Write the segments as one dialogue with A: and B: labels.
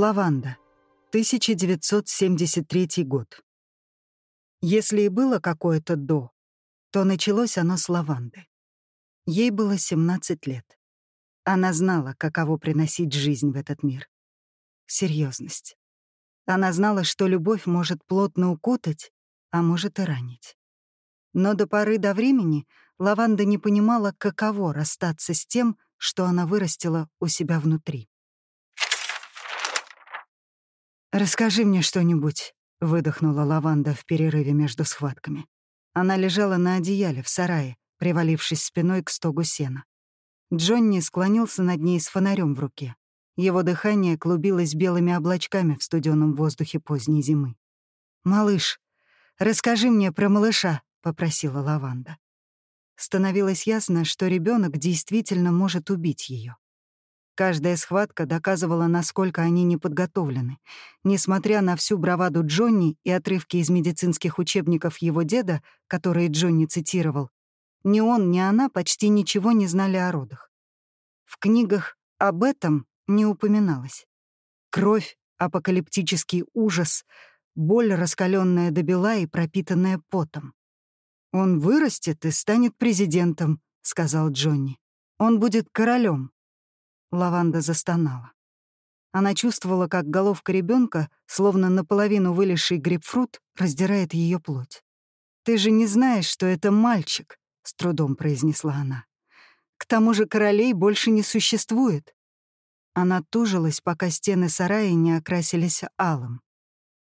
A: Лаванда. 1973 год. Если и было какое-то «до», то началось оно с лаванды. Ей было 17 лет. Она знала, каково приносить жизнь в этот мир. Серьезность. Она знала, что любовь может плотно укутать, а может и ранить. Но до поры до времени Лаванда не понимала, каково расстаться с тем, что она вырастила у себя внутри. «Расскажи мне что-нибудь», — выдохнула Лаванда в перерыве между схватками. Она лежала на одеяле в сарае, привалившись спиной к стогу сена. Джонни склонился над ней с фонарем в руке. Его дыхание клубилось белыми облачками в студенном воздухе поздней зимы. «Малыш, расскажи мне про малыша», — попросила Лаванда. Становилось ясно, что ребенок действительно может убить ее. Каждая схватка доказывала, насколько они неподготовлены. Несмотря на всю браваду Джонни и отрывки из медицинских учебников его деда, которые Джонни цитировал, ни он, ни она почти ничего не знали о родах. В книгах об этом не упоминалось. Кровь, апокалиптический ужас, боль, раскаленная до бела и пропитанная потом. «Он вырастет и станет президентом», — сказал Джонни. «Он будет королем. Лаванда застонала. Она чувствовала, как головка ребенка, словно наполовину вылезший грейпфрут, раздирает ее плоть. «Ты же не знаешь, что это мальчик», — с трудом произнесла она. «К тому же королей больше не существует». Она тужилась, пока стены сарая не окрасились алым.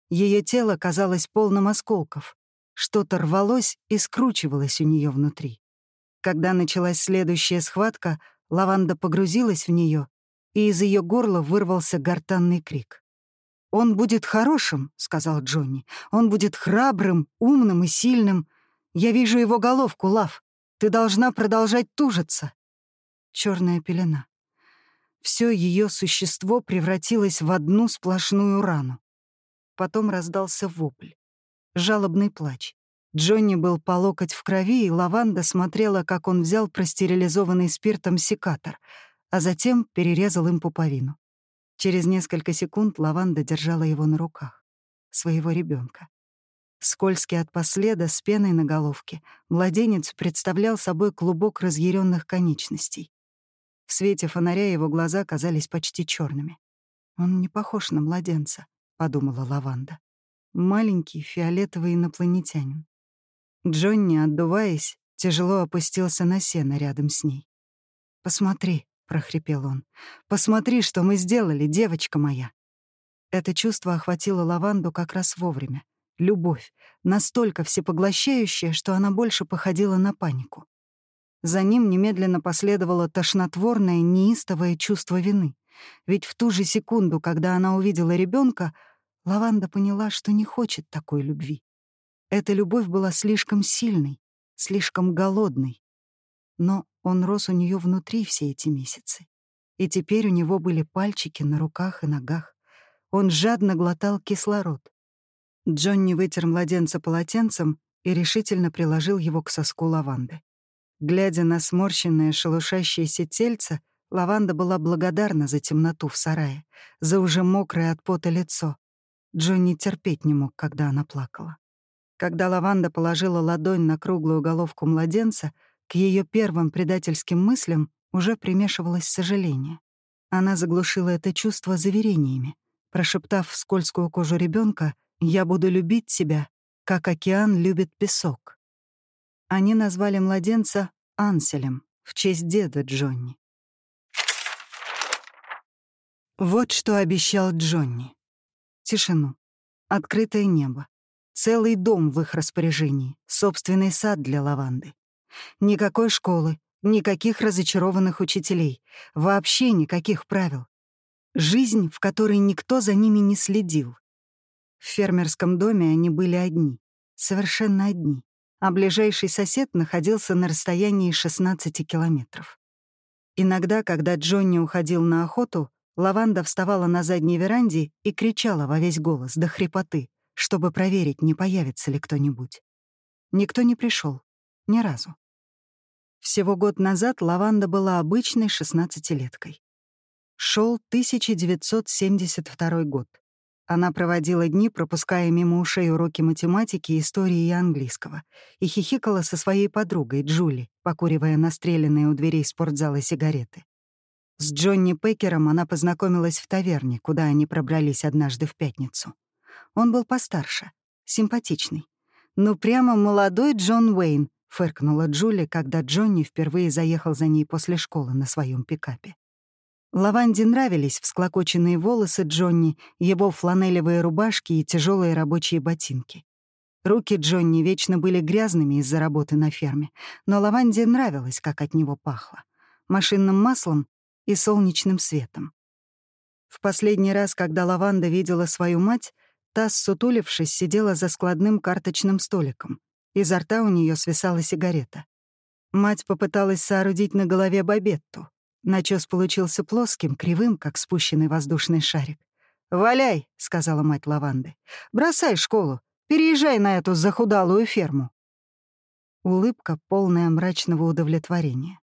A: Ее тело казалось полным осколков. Что-то рвалось и скручивалось у нее внутри. Когда началась следующая схватка, Лаванда погрузилась в нее, и из ее горла вырвался гортанный крик. «Он будет хорошим», — сказал Джонни. «Он будет храбрым, умным и сильным. Я вижу его головку, Лав. Ты должна продолжать тужиться». Черная пелена. Все ее существо превратилось в одну сплошную рану. Потом раздался вопль. Жалобный плач. Джонни был по локоть в крови, и Лаванда смотрела, как он взял простерилизованный спиртом секатор, а затем перерезал им пуповину. Через несколько секунд Лаванда держала его на руках. Своего ребенка. Скользкий от последа, с пеной на головке, младенец представлял собой клубок разъяренных конечностей. В свете фонаря его глаза казались почти черными. «Он не похож на младенца», — подумала Лаванда. «Маленький фиолетовый инопланетянин». Джонни, отдуваясь, тяжело опустился на сено рядом с ней. «Посмотри», — прохрипел он, — «посмотри, что мы сделали, девочка моя». Это чувство охватило лаванду как раз вовремя. Любовь, настолько всепоглощающая, что она больше походила на панику. За ним немедленно последовало тошнотворное, неистовое чувство вины. Ведь в ту же секунду, когда она увидела ребенка, Лаванда поняла, что не хочет такой любви. Эта любовь была слишком сильной, слишком голодной. Но он рос у нее внутри все эти месяцы. И теперь у него были пальчики на руках и ногах. Он жадно глотал кислород. Джонни вытер младенца полотенцем и решительно приложил его к соску лаванды. Глядя на сморщенное, шелушащееся тельце, лаванда была благодарна за темноту в сарае, за уже мокрое от пота лицо. Джонни терпеть не мог, когда она плакала. Когда Лаванда положила ладонь на круглую головку младенца, к ее первым предательским мыслям уже примешивалось сожаление. Она заглушила это чувство заверениями, прошептав в скользкую кожу ребенка «Я буду любить тебя, как океан любит песок». Они назвали младенца Анселем в честь деда Джонни. Вот что обещал Джонни. Тишину, открытое небо, Целый дом в их распоряжении, собственный сад для лаванды. Никакой школы, никаких разочарованных учителей, вообще никаких правил. Жизнь, в которой никто за ними не следил. В фермерском доме они были одни, совершенно одни, а ближайший сосед находился на расстоянии 16 километров. Иногда, когда Джонни уходил на охоту, Лаванда вставала на задней веранде и кричала во весь голос до хрипоты чтобы проверить, не появится ли кто-нибудь. Никто не пришел, Ни разу. Всего год назад Лаванда была обычной шестнадцатилеткой. Шел 1972 год. Она проводила дни, пропуская мимо ушей уроки математики, истории и английского, и хихикала со своей подругой Джули, покуривая настреленные у дверей спортзала сигареты. С Джонни Пекером она познакомилась в таверне, куда они пробрались однажды в пятницу. Он был постарше, симпатичный. «Ну, прямо молодой Джон Уэйн», — фыркнула Джули, когда Джонни впервые заехал за ней после школы на своем пикапе. Лаванде нравились всклокоченные волосы Джонни, его фланелевые рубашки и тяжелые рабочие ботинки. Руки Джонни вечно были грязными из-за работы на ферме, но Лаванде нравилось, как от него пахло. Машинным маслом и солнечным светом. В последний раз, когда Лаванда видела свою мать, та, сутулившись, сидела за складным карточным столиком. Изо рта у нее свисала сигарета. Мать попыталась соорудить на голове бабетту. Начес получился плоским, кривым, как спущенный воздушный шарик. «Валяй», — сказала мать Лаванды. «Бросай школу. Переезжай на эту захудалую ферму». Улыбка, полная мрачного удовлетворения.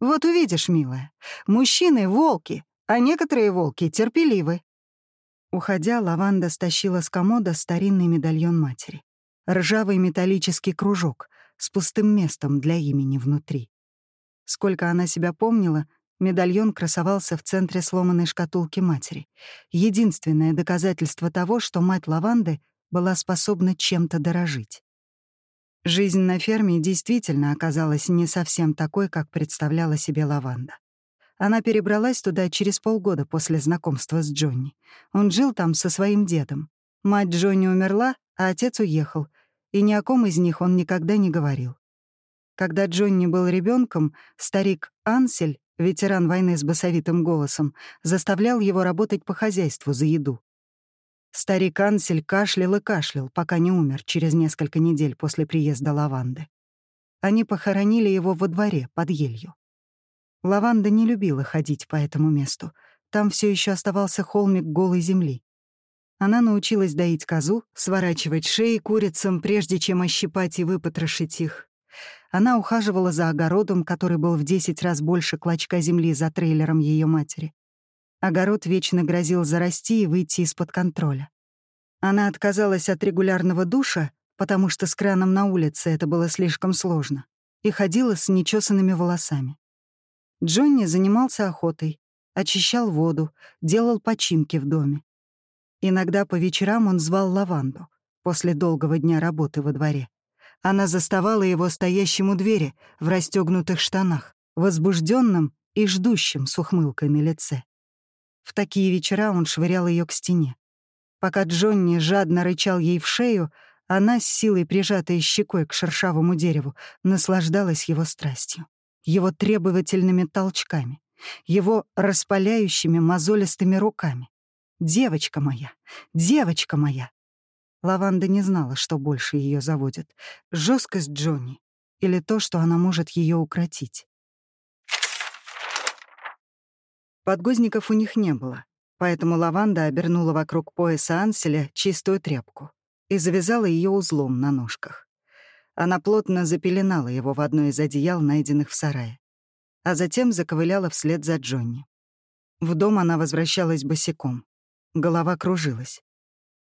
A: «Вот увидишь, милая, мужчины — волки, а некоторые волки терпеливы». Уходя, Лаванда стащила с комода старинный медальон матери. Ржавый металлический кружок с пустым местом для имени внутри. Сколько она себя помнила, Медальон красовался в центре сломанной шкатулки матери. Единственное доказательство того, что мать Лаванды была способна чем-то дорожить. Жизнь на ферме действительно оказалась не совсем такой, как представляла себе Лаванда. Она перебралась туда через полгода после знакомства с Джонни. Он жил там со своим дедом. Мать Джонни умерла, а отец уехал, и ни о ком из них он никогда не говорил. Когда Джонни был ребенком, старик Ансель ветеран войны с басовитым голосом, заставлял его работать по хозяйству за еду. Старик Ансель кашлял и кашлял, пока не умер через несколько недель после приезда Лаванды. Они похоронили его во дворе, под елью. Лаванда не любила ходить по этому месту. Там все еще оставался холмик голой земли. Она научилась доить козу, сворачивать шеи курицам, прежде чем ощипать и выпотрошить их, она ухаживала за огородом, который был в десять раз больше клочка земли за трейлером ее матери. Огород вечно грозил зарасти и выйти из-под контроля. Она отказалась от регулярного душа, потому что с краном на улице это было слишком сложно, и ходила с нечесанными волосами. Джонни занимался охотой, очищал воду, делал починки в доме. Иногда по вечерам он звал лаванду после долгого дня работы во дворе. Она заставала его стоящим у двери в расстегнутых штанах, возбужденным и ждущим с ухмылкой на лице. В такие вечера он швырял ее к стене. Пока Джонни жадно рычал ей в шею, она, с силой прижатая щекой к шершавому дереву, наслаждалась его страстью, его требовательными толчками, его распаляющими мозолистыми руками. «Девочка моя! Девочка моя!» Лаванда не знала, что больше ее заводит — жесткость Джонни или то, что она может ее укротить. Подгузников у них не было, поэтому Лаванда обернула вокруг пояса Анселя чистую тряпку и завязала ее узлом на ножках. Она плотно запеленала его в одно из одеял, найденных в сарае, а затем заковыляла вслед за Джонни. В дом она возвращалась босиком. Голова кружилась.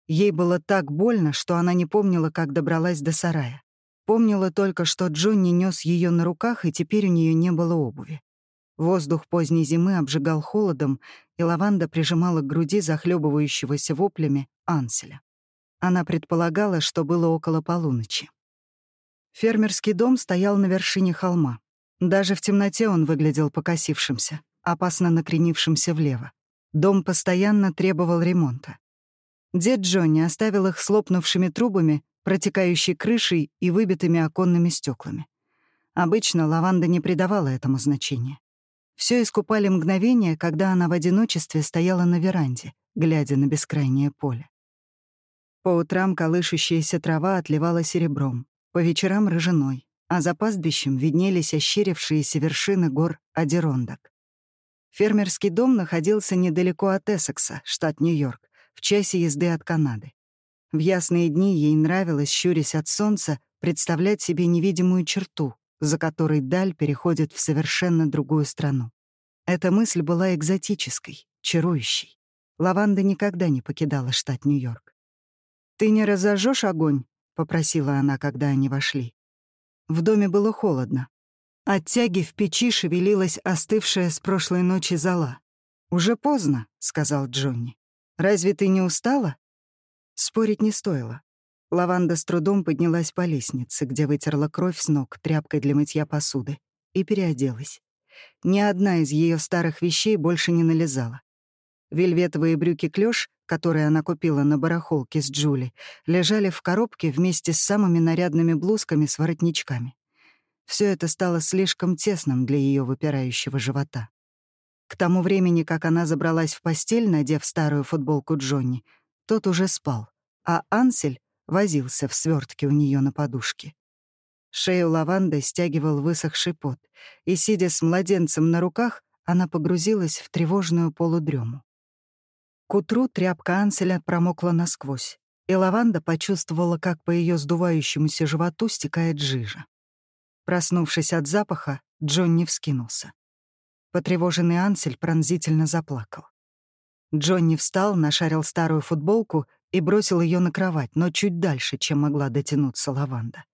A: Ей было так больно, что она не помнила, как добралась до сарая. Помнила только, что Джонни нес ее на руках, и теперь у нее не было обуви. Воздух поздней зимы обжигал холодом, и лаванда прижимала к груди захлебывающегося воплями Анселя. Она предполагала, что было около полуночи. Фермерский дом стоял на вершине холма. Даже в темноте он выглядел покосившимся, опасно накренившимся влево. Дом постоянно требовал ремонта. Дед Джонни оставил их с лопнувшими трубами, протекающей крышей и выбитыми оконными стеклами. Обычно лаванда не придавала этому значения. Все искупали мгновения, когда она в одиночестве стояла на веранде, глядя на бескрайнее поле. По утрам колышущаяся трава отливала серебром, по вечерам — рыжиной, а за пастбищем виднелись ощерившиеся вершины гор Адерондок. Фермерский дом находился недалеко от Эссекса, штат Нью-Йорк, в часе езды от Канады. В ясные дни ей нравилось, щурясь от солнца, представлять себе невидимую черту, за которой даль переходит в совершенно другую страну. Эта мысль была экзотической, чарующей. Лаванда никогда не покидала штат Нью-Йорк. «Ты не разожжешь огонь?» — попросила она, когда они вошли. В доме было холодно. От тяги в печи шевелилась остывшая с прошлой ночи зола. «Уже поздно», — сказал Джонни. «Разве ты не устала?» Спорить не стоило. Лаванда с трудом поднялась по лестнице, где вытерла кровь с ног тряпкой для мытья посуды, и переоделась. Ни одна из ее старых вещей больше не налезала. Вельветовые брюки клёш, которые она купила на барахолке с Джули, лежали в коробке вместе с самыми нарядными блузками с воротничками. Все это стало слишком тесным для ее выпирающего живота. К тому времени, как она забралась в постель, надев старую футболку Джонни, тот уже спал, а Ансель возился в свертке у нее на подушке. Шею лаванды стягивал высохший пот, и, сидя с младенцем на руках, она погрузилась в тревожную полудрему. К утру тряпка Анселя промокла насквозь, и лаванда почувствовала, как по ее сдувающемуся животу стекает жижа. Проснувшись от запаха, Джонни вскинулся. Потревоженный Ансель пронзительно заплакал. Джонни встал, нашарил старую футболку и бросил ее на кровать, но чуть дальше, чем могла дотянуться лаванда.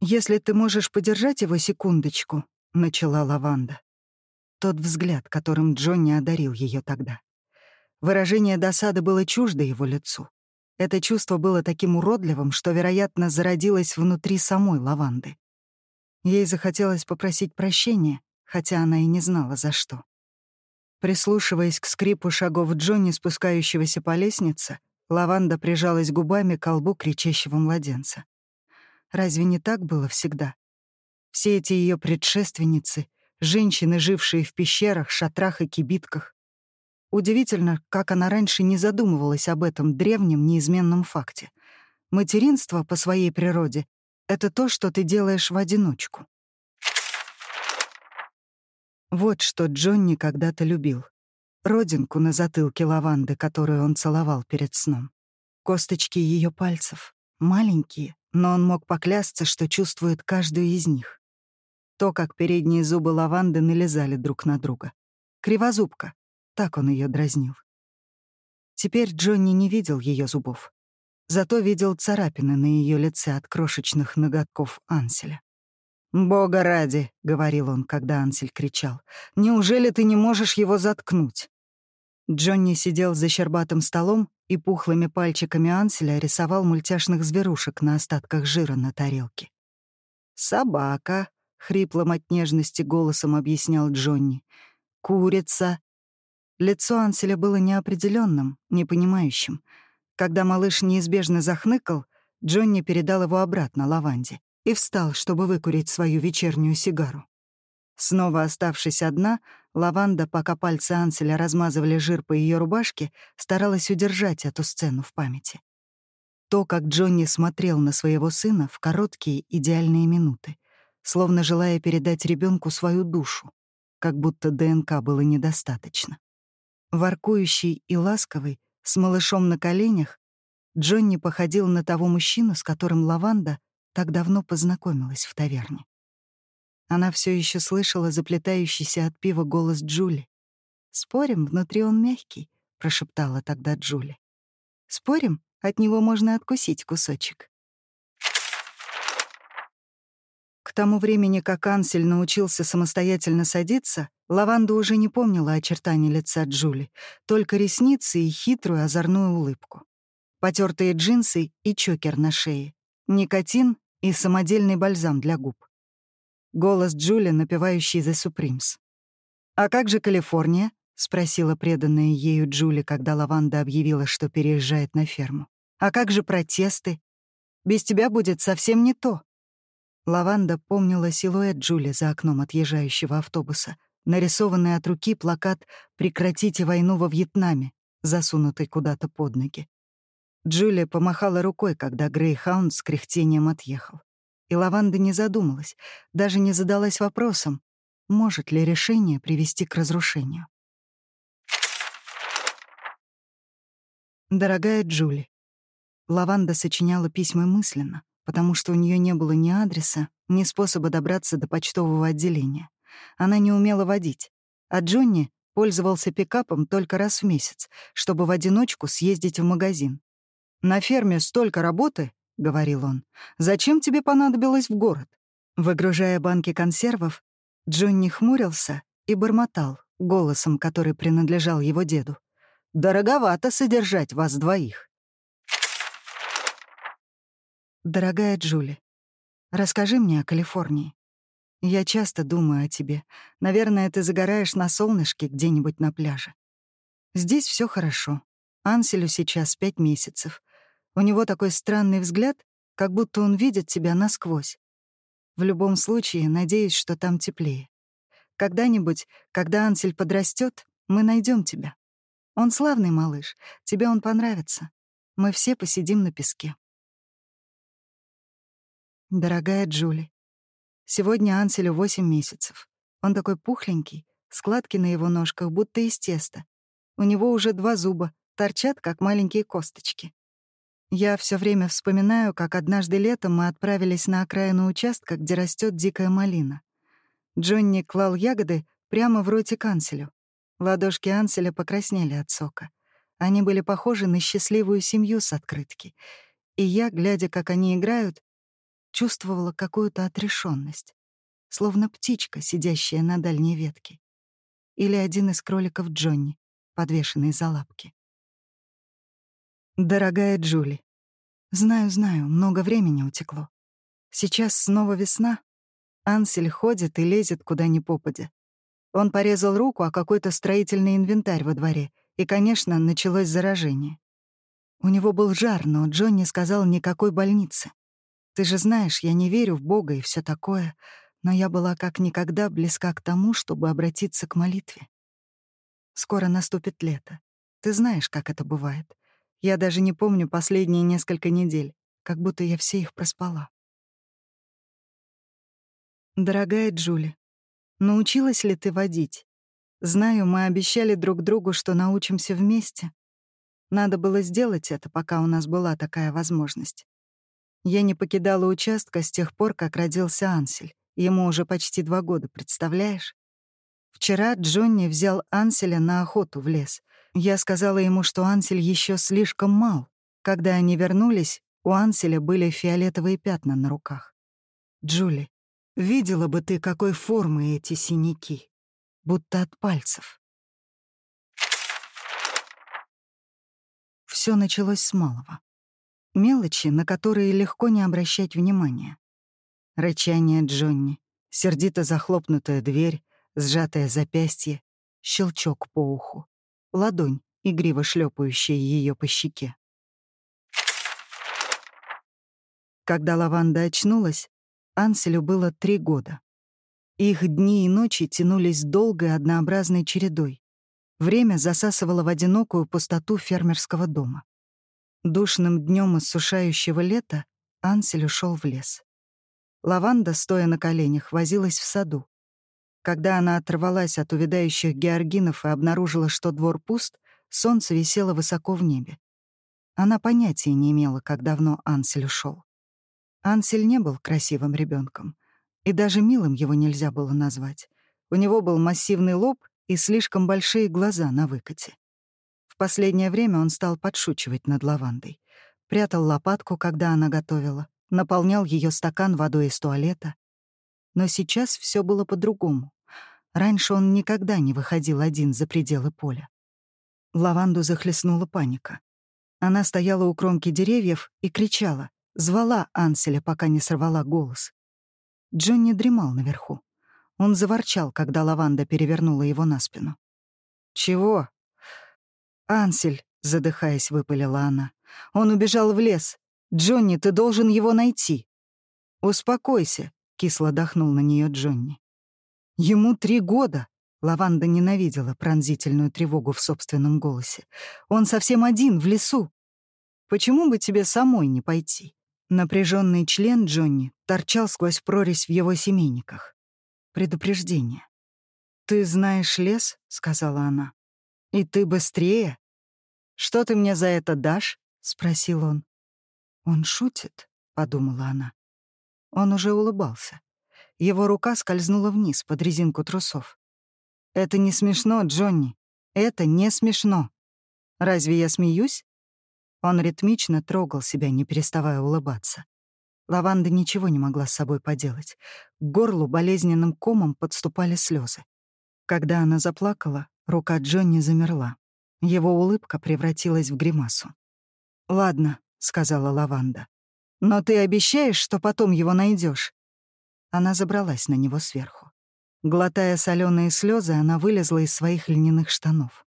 A: «Если ты можешь подержать его секундочку», — начала лаванда. Тот взгляд, которым Джонни одарил ее тогда. Выражение досады было чуждо его лицу. Это чувство было таким уродливым, что, вероятно, зародилось внутри самой лаванды. Ей захотелось попросить прощения, хотя она и не знала, за что. Прислушиваясь к скрипу шагов Джонни, спускающегося по лестнице, лаванда прижалась губами к колбу кричащего младенца. Разве не так было всегда? Все эти ее предшественницы, женщины, жившие в пещерах, шатрах и кибитках. Удивительно, как она раньше не задумывалась об этом древнем неизменном факте. Материнство по своей природе — это то, что ты делаешь в одиночку. Вот что Джонни когда-то любил. Родинку на затылке лаванды, которую он целовал перед сном. Косточки ее пальцев. Маленькие, но он мог поклясться, что чувствует каждую из них. То, как передние зубы лаванды налезали друг на друга. Кривозубка. Так он ее дразнил. Теперь Джонни не видел ее зубов. Зато видел царапины на ее лице от крошечных ноготков Анселя. «Бога ради», — говорил он, когда Ансель кричал, — «неужели ты не можешь его заткнуть?» Джонни сидел за щербатым столом и пухлыми пальчиками Анселя рисовал мультяшных зверушек на остатках жира на тарелке. «Собака», — хриплым от нежности голосом объяснял Джонни. «Курица». Лицо Анселя было неопределенным, непонимающим. Когда малыш неизбежно захныкал, Джонни передал его обратно Лаванде и встал, чтобы выкурить свою вечернюю сигару. Снова оставшись одна, Лаванда, пока пальцы Анселя размазывали жир по ее рубашке, старалась удержать эту сцену в памяти. То, как Джонни смотрел на своего сына в короткие идеальные минуты, словно желая передать ребенку свою душу, как будто ДНК было недостаточно. Воркующий и ласковый, с малышом на коленях, Джонни походил на того мужчину, с которым Лаванда так давно познакомилась в таверне. Она все еще слышала заплетающийся от пива голос Джули. «Спорим, внутри он мягкий», — прошептала тогда Джули. «Спорим, от него можно откусить кусочек». К тому времени, как Ансель научился самостоятельно садиться, Лаванда уже не помнила очертаний лица Джули, только ресницы и хитрую озорную улыбку. Потертые джинсы и чокер на шее. Никотин и самодельный бальзам для губ. Голос Джули, напевающий The Supremes. «А как же Калифорния?» — спросила преданная ею Джули, когда Лаванда объявила, что переезжает на ферму. «А как же протесты? Без тебя будет совсем не то». Лаванда помнила силуэт Джули за окном отъезжающего автобуса, нарисованный от руки плакат «Прекратите войну во Вьетнаме», засунутый куда-то под ноги. Джулия помахала рукой, когда Грейхаунд с кряхтением отъехал. И Лаванда не задумалась, даже не задалась вопросом, может ли решение привести к разрушению. Дорогая Джули, Лаванда сочиняла письма мысленно, потому что у нее не было ни адреса, ни способа добраться до почтового отделения. Она не умела водить, а Джонни пользовался пикапом только раз в месяц, чтобы в одиночку съездить в магазин. «На ферме столько работы», — говорил он, — «зачем тебе понадобилось в город?» Выгружая банки консервов, Джонни хмурился и бормотал голосом, который принадлежал его деду. «Дороговато содержать вас двоих». «Дорогая Джули, расскажи мне о Калифорнии. Я часто думаю о тебе. Наверное, ты загораешь на солнышке где-нибудь на пляже. Здесь все хорошо. Анселю сейчас пять месяцев. У него такой странный взгляд, как будто он видит тебя насквозь. В любом случае, надеюсь, что там теплее. Когда-нибудь, когда Ансель подрастет, мы найдем тебя. Он славный малыш, тебе он понравится. Мы все посидим на песке. Дорогая Джули, сегодня Анселю 8 месяцев. Он такой пухленький, складки на его ножках будто из теста. У него уже два зуба, торчат, как маленькие косточки. Я все время вспоминаю, как однажды летом мы отправились на окраину участка, где растет дикая малина. Джонни клал ягоды прямо в ротик Анселю. Ладошки Анселя покраснели от сока. Они были похожи на счастливую семью с открытки. И я, глядя, как они играют, чувствовала какую-то отрешенность, словно птичка, сидящая на дальней ветке. Или один из кроликов Джонни, подвешенный за лапки. Дорогая Джули, знаю, знаю, много времени утекло. Сейчас снова весна, Ансель ходит и лезет куда ни попадя. Он порезал руку о какой-то строительный инвентарь во дворе, и, конечно, началось заражение. У него был жар, но Джонни сказал никакой больницы. Ты же знаешь, я не верю в Бога и все такое, но я была как никогда близка к тому, чтобы обратиться к молитве. Скоро наступит лето. Ты знаешь, как это бывает. Я даже не помню последние несколько недель, как будто я все их проспала. Дорогая Джули, научилась ли ты водить? Знаю, мы обещали друг другу, что научимся вместе. Надо было сделать это, пока у нас была такая возможность. Я не покидала участка с тех пор, как родился Ансель. Ему уже почти два года, представляешь? Вчера Джонни взял Анселя на охоту в лес. Я сказала ему, что Ансель еще слишком мал. Когда они вернулись, у Анселя были фиолетовые пятна на руках. Джули, Видела бы ты, какой формы эти синяки, будто от пальцев. Все началось с малого. Мелочи, на которые легко не обращать внимания. Рычание Джонни, сердито захлопнутая дверь, сжатое запястье, щелчок по уху, ладонь, игриво шлепающая ее по щеке. Когда лаванда очнулась, Анселю было три года. Их дни и ночи тянулись долгой однообразной чередой. Время засасывало в одинокую пустоту фермерского дома. Душным днем иссушающего лета Ансель ушел в лес. Лаванда, стоя на коленях, возилась в саду. Когда она оторвалась от увядающих георгинов и обнаружила, что двор пуст, солнце висело высоко в небе. Она понятия не имела, как давно Ансель ушел. Ансель не был красивым ребенком, и даже милым его нельзя было назвать. У него был массивный лоб и слишком большие глаза на выкате. В последнее время он стал подшучивать над лавандой. Прятал лопатку, когда она готовила, наполнял ее стакан водой из туалета. Но сейчас все было по-другому. Раньше он никогда не выходил один за пределы поля. Лаванду захлестнула паника. Она стояла у кромки деревьев и кричала. Звала Анселя, пока не сорвала голос. Джонни дремал наверху. Он заворчал, когда лаванда перевернула его на спину. «Чего?» «Ансель», — задыхаясь, выпалила она. «Он убежал в лес. Джонни, ты должен его найти». «Успокойся», — кисло дохнул на нее Джонни. «Ему три года», — Лаванда ненавидела пронзительную тревогу в собственном голосе. «Он совсем один, в лесу. Почему бы тебе самой не пойти? Напряженный член Джонни торчал сквозь прорезь в его семейниках. Предупреждение. «Ты знаешь лес?» — сказала она. «И ты быстрее?» «Что ты мне за это дашь?» — спросил он. «Он шутит», — подумала она. Он уже улыбался. Его рука скользнула вниз под резинку трусов. Это не смешно, Джонни. Это не смешно. Разве я смеюсь? Он ритмично трогал себя, не переставая улыбаться. Лаванда ничего не могла с собой поделать. К горлу болезненным комом подступали слезы. Когда она заплакала, рука Джонни замерла. Его улыбка превратилась в гримасу. «Ладно», — сказала Лаванда. «Но ты обещаешь, что потом его найдешь? Она забралась на него сверху. Глотая соленые слезы, она вылезла из своих льняных штанов.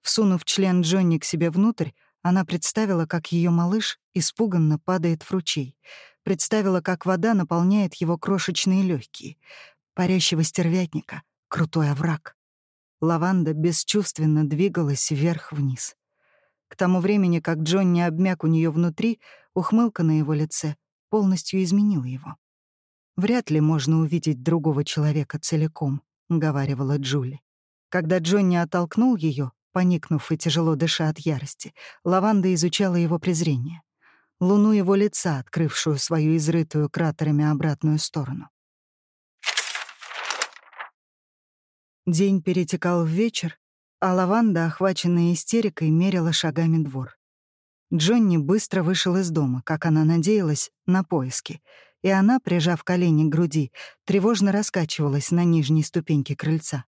A: Всунув член Джонни к себе внутрь, она представила, как ее малыш испуганно падает в ручей, представила, как вода наполняет его крошечные легкие, парящего стервятника, крутой овраг. Лаванда бесчувственно двигалась вверх-вниз. К тому времени, как Джонни обмяк у нее внутри, ухмылка на его лице полностью изменила его. «Вряд ли можно увидеть другого человека целиком», — говаривала Джули. Когда Джонни оттолкнул ее, поникнув и тяжело дыша от ярости, Лаванда изучала его презрение. Луну его лица, открывшую свою изрытую кратерами обратную сторону. День перетекал в вечер, а Лаванда, охваченная истерикой, мерила шагами двор. Джонни быстро вышел из дома, как она надеялась, на поиски, и она, прижав колени к груди, тревожно раскачивалась на нижней ступеньке крыльца.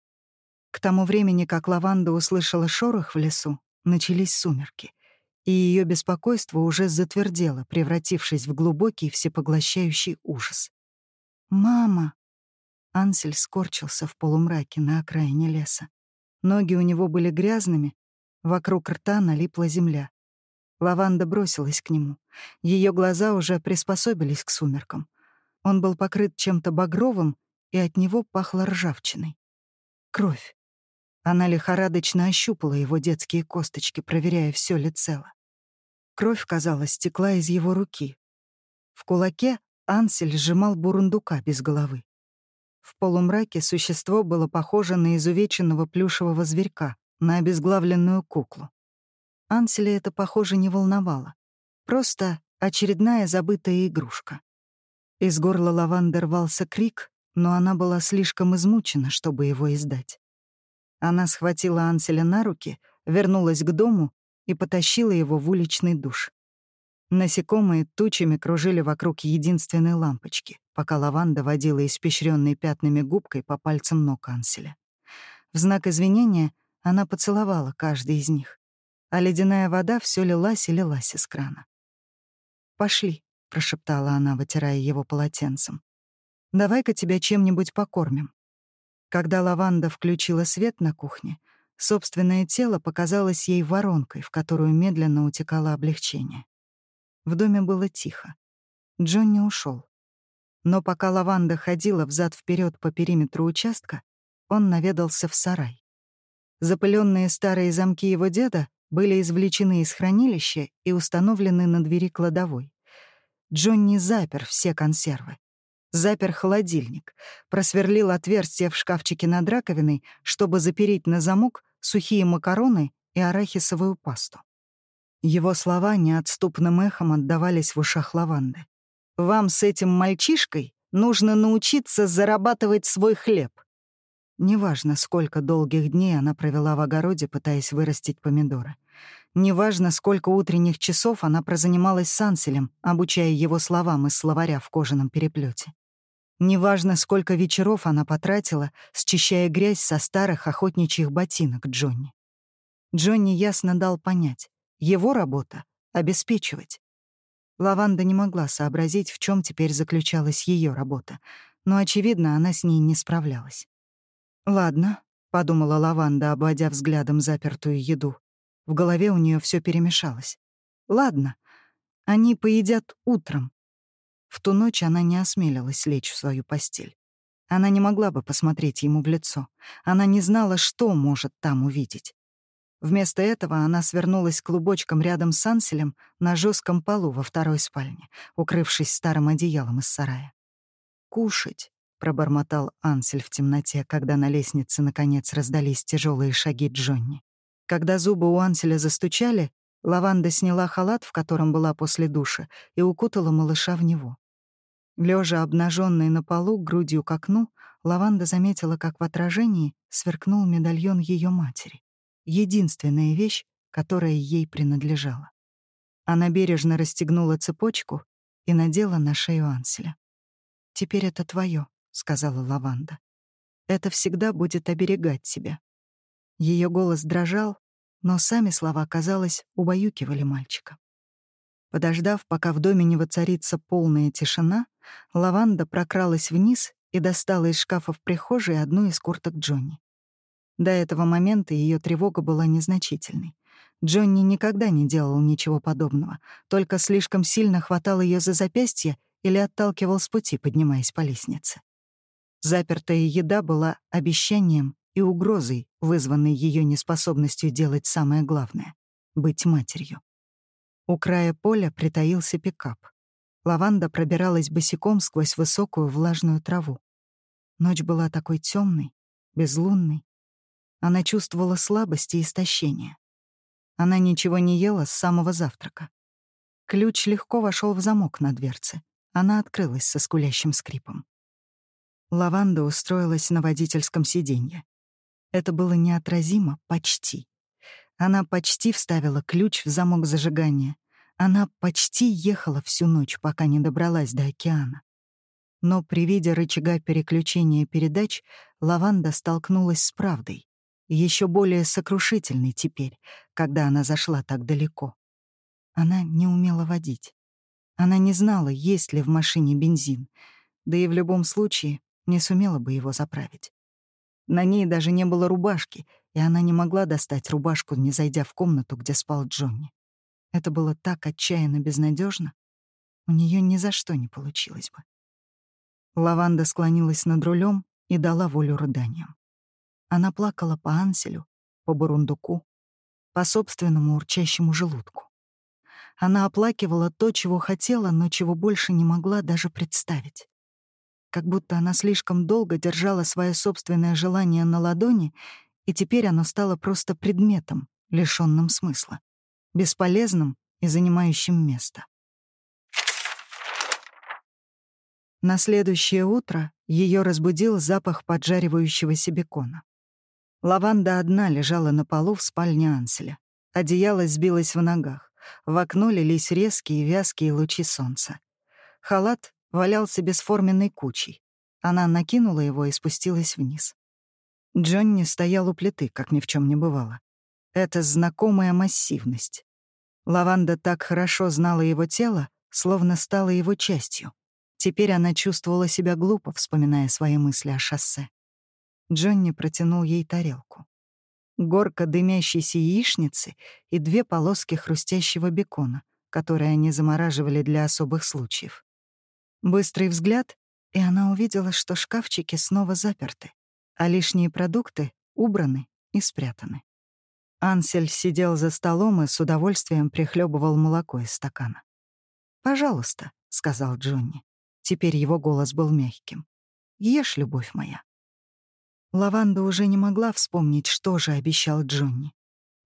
A: К тому времени, как Лаванда услышала шорох в лесу, начались сумерки, и ее беспокойство уже затвердело, превратившись в глубокий всепоглощающий ужас. «Мама!» Ансель скорчился в полумраке на окраине леса. Ноги у него были грязными, вокруг рта налипла земля. Лаванда бросилась к нему. Ее глаза уже приспособились к сумеркам. Он был покрыт чем-то багровым, и от него пахло ржавчиной. Кровь. Она лихорадочно ощупала его детские косточки, проверяя, все ли цело. Кровь, казалось, стекла из его руки. В кулаке Ансель сжимал бурундука без головы. В полумраке существо было похоже на изувеченного плюшевого зверька, на обезглавленную куклу. Анселя это, похоже, не волновало. Просто очередная забытая игрушка. Из горла лаванды рвался крик, но она была слишком измучена, чтобы его издать. Она схватила Анселя на руки, вернулась к дому и потащила его в уличный душ. Насекомые тучами кружили вокруг единственной лампочки, пока лаванда водила испещренной пятнами губкой по пальцам ног Анселя. В знак извинения она поцеловала каждый из них, а ледяная вода все лилась и лилась из крана. «Пошли», — прошептала она, вытирая его полотенцем. «Давай-ка тебя чем-нибудь покормим». Когда лаванда включила свет на кухне, собственное тело показалось ей воронкой, в которую медленно утекало облегчение. В доме было тихо. Джонни ушел. Но пока лаванда ходила взад вперед по периметру участка, он наведался в сарай. Запыленные старые замки его деда были извлечены из хранилища и установлены на двери кладовой. Джонни запер все консервы. Запер холодильник, просверлил отверстие в шкафчике над раковиной, чтобы запереть на замок сухие макароны и арахисовую пасту. Его слова неотступным эхом отдавались в ушах лаванды. «Вам с этим мальчишкой нужно научиться зарабатывать свой хлеб». Неважно, сколько долгих дней она провела в огороде, пытаясь вырастить помидоры. Неважно, сколько утренних часов она прозанималась с Анселем, обучая его словам из словаря в кожаном переплете. Неважно, сколько вечеров она потратила, счищая грязь со старых охотничьих ботинок Джонни. Джонни ясно дал понять, его работа — обеспечивать. Лаванда не могла сообразить, в чем теперь заключалась ее работа, но, очевидно, она с ней не справлялась. «Ладно», — подумала Лаванда, обводя взглядом запертую еду. В голове у нее все перемешалось. «Ладно, они поедят утром». В ту ночь она не осмелилась лечь в свою постель. Она не могла бы посмотреть ему в лицо. Она не знала, что может там увидеть. Вместо этого она свернулась клубочком рядом с Анселем на жестком полу во второй спальне, укрывшись старым одеялом из сарая. «Кушать», — пробормотал Ансель в темноте, когда на лестнице наконец раздались тяжелые шаги Джонни. Когда зубы у Анселя застучали, Лаванда сняла халат, в котором была после душа, и укутала малыша в него. Лежа обнаженной на полу, грудью к окну, Лаванда заметила, как в отражении сверкнул медальон ее матери. Единственная вещь, которая ей принадлежала. Она бережно расстегнула цепочку и надела на шею Анселя. «Теперь это твое, сказала Лаванда. «Это всегда будет оберегать тебя». Ее голос дрожал, но сами слова, казалось, убаюкивали мальчика. Подождав, пока в доме не воцарится полная тишина, Лаванда прокралась вниз и достала из шкафа в прихожей одну из курток Джонни. До этого момента ее тревога была незначительной. Джонни никогда не делал ничего подобного, только слишком сильно хватал ее за запястье или отталкивал с пути, поднимаясь по лестнице. Запертая еда была обещанием и угрозой, вызванной ее неспособностью делать самое главное — быть матерью. У края поля притаился пикап. Лаванда пробиралась босиком сквозь высокую влажную траву. Ночь была такой темной, безлунной. Она чувствовала слабость и истощение. Она ничего не ела с самого завтрака. Ключ легко вошел в замок на дверце. Она открылась со скулящим скрипом. Лаванда устроилась на водительском сиденье. Это было неотразимо, почти. Она почти вставила ключ в замок зажигания, она почти ехала всю ночь, пока не добралась до океана. Но при виде рычага переключения передач Лаванда столкнулась с правдой, еще более сокрушительной теперь, когда она зашла так далеко. Она не умела водить. Она не знала, есть ли в машине бензин, да и в любом случае не сумела бы его заправить. На ней даже не было рубашки, и она не могла достать рубашку, не зайдя в комнату, где спал Джонни. Это было так отчаянно безнадежно. У нее ни за что не получилось бы. Лаванда склонилась над рулем и дала волю рыданиям. Она плакала по Анселю, по Бурундуку, по собственному урчащему желудку. Она оплакивала то, чего хотела, но чего больше не могла даже представить. Как будто она слишком долго держала свое собственное желание на ладони, и теперь оно стало просто предметом, лишенным смысла бесполезным и занимающим место. На следующее утро ее разбудил запах поджаривающегося бекона. Лаванда одна лежала на полу в спальне Анселя. Одеяло сбилось в ногах. В окно лились резкие вязкие лучи солнца. Халат валялся бесформенной кучей. Она накинула его и спустилась вниз. Джонни стоял у плиты, как ни в чем не бывало. Это знакомая массивность. Лаванда так хорошо знала его тело, словно стала его частью. Теперь она чувствовала себя глупо, вспоминая свои мысли о шоссе. Джонни протянул ей тарелку. Горка дымящейся яичницы и две полоски хрустящего бекона, которые они замораживали для особых случаев. Быстрый взгляд, и она увидела, что шкафчики снова заперты, а лишние продукты убраны и спрятаны. Ансель сидел за столом и с удовольствием прихлебывал молоко из стакана. «Пожалуйста», — сказал Джонни. Теперь его голос был мягким. «Ешь, любовь моя». Лаванда уже не могла вспомнить, что же обещал Джонни,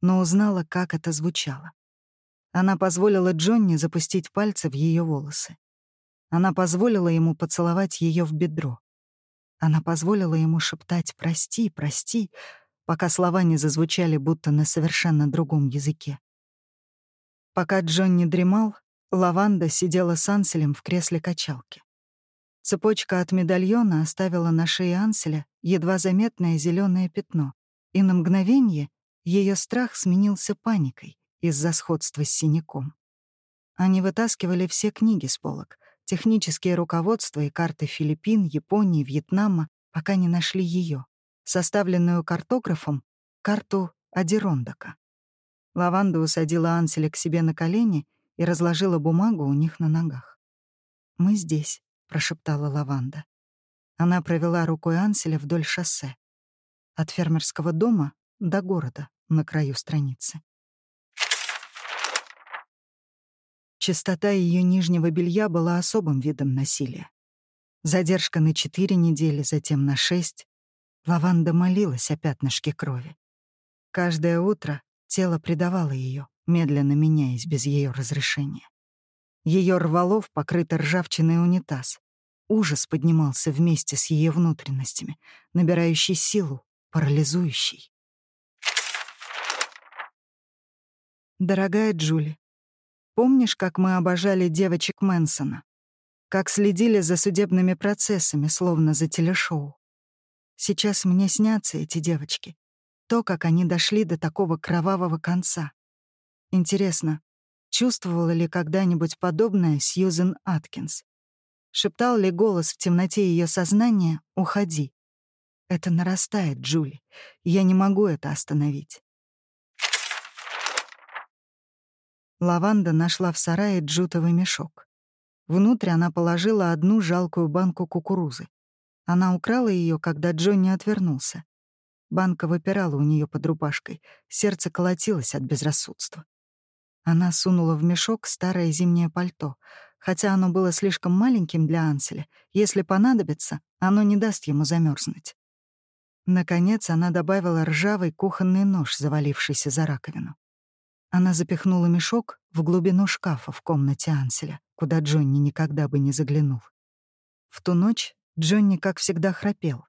A: но узнала, как это звучало. Она позволила Джонни запустить пальцы в ее волосы. Она позволила ему поцеловать ее в бедро. Она позволила ему шептать «прости, прости», пока слова не зазвучали будто на совершенно другом языке. Пока Джон не дремал, Лаванда сидела с Анселем в кресле качалки. Цепочка от медальона оставила на шее Анселя едва заметное зеленое пятно, и на мгновение ее страх сменился паникой из-за сходства с синяком. Они вытаскивали все книги с полок, технические руководства и карты Филиппин, Японии, Вьетнама, пока не нашли ее составленную картографом, карту Адирондока. Лаванда усадила Анселя к себе на колени и разложила бумагу у них на ногах. «Мы здесь», — прошептала Лаванда. Она провела рукой Анселя вдоль шоссе. От фермерского дома до города на краю страницы. Чистота ее нижнего белья была особым видом насилия. Задержка на четыре недели, затем на шесть, Лаванда молилась о пятнышке крови. Каждое утро тело предавало ее, медленно меняясь без ее разрешения. Ее рвало в покрытый ржавчиной унитаз, Ужас поднимался вместе с ее внутренностями, набирающий силу, парализующий. Дорогая Джули, помнишь, как мы обожали девочек Мэнсона? Как следили за судебными процессами, словно за телешоу? Сейчас мне снятся эти девочки. То, как они дошли до такого кровавого конца. Интересно, чувствовала ли когда-нибудь подобное Сьюзен Аткинс? Шептал ли голос в темноте ее сознания «Уходи». Это нарастает, Джули. Я не могу это остановить. Лаванда нашла в сарае джутовый мешок. Внутрь она положила одну жалкую банку кукурузы. Она украла ее, когда Джонни отвернулся. Банка выпирала у нее под рубашкой, сердце колотилось от безрассудства. Она сунула в мешок старое зимнее пальто, хотя оно было слишком маленьким для Анселя. Если понадобится, оно не даст ему замерзнуть. Наконец она добавила ржавый кухонный нож, завалившийся за раковину. Она запихнула мешок в глубину шкафа в комнате Анселя, куда Джонни никогда бы не заглянул. В ту ночь Джонни, как всегда, храпел,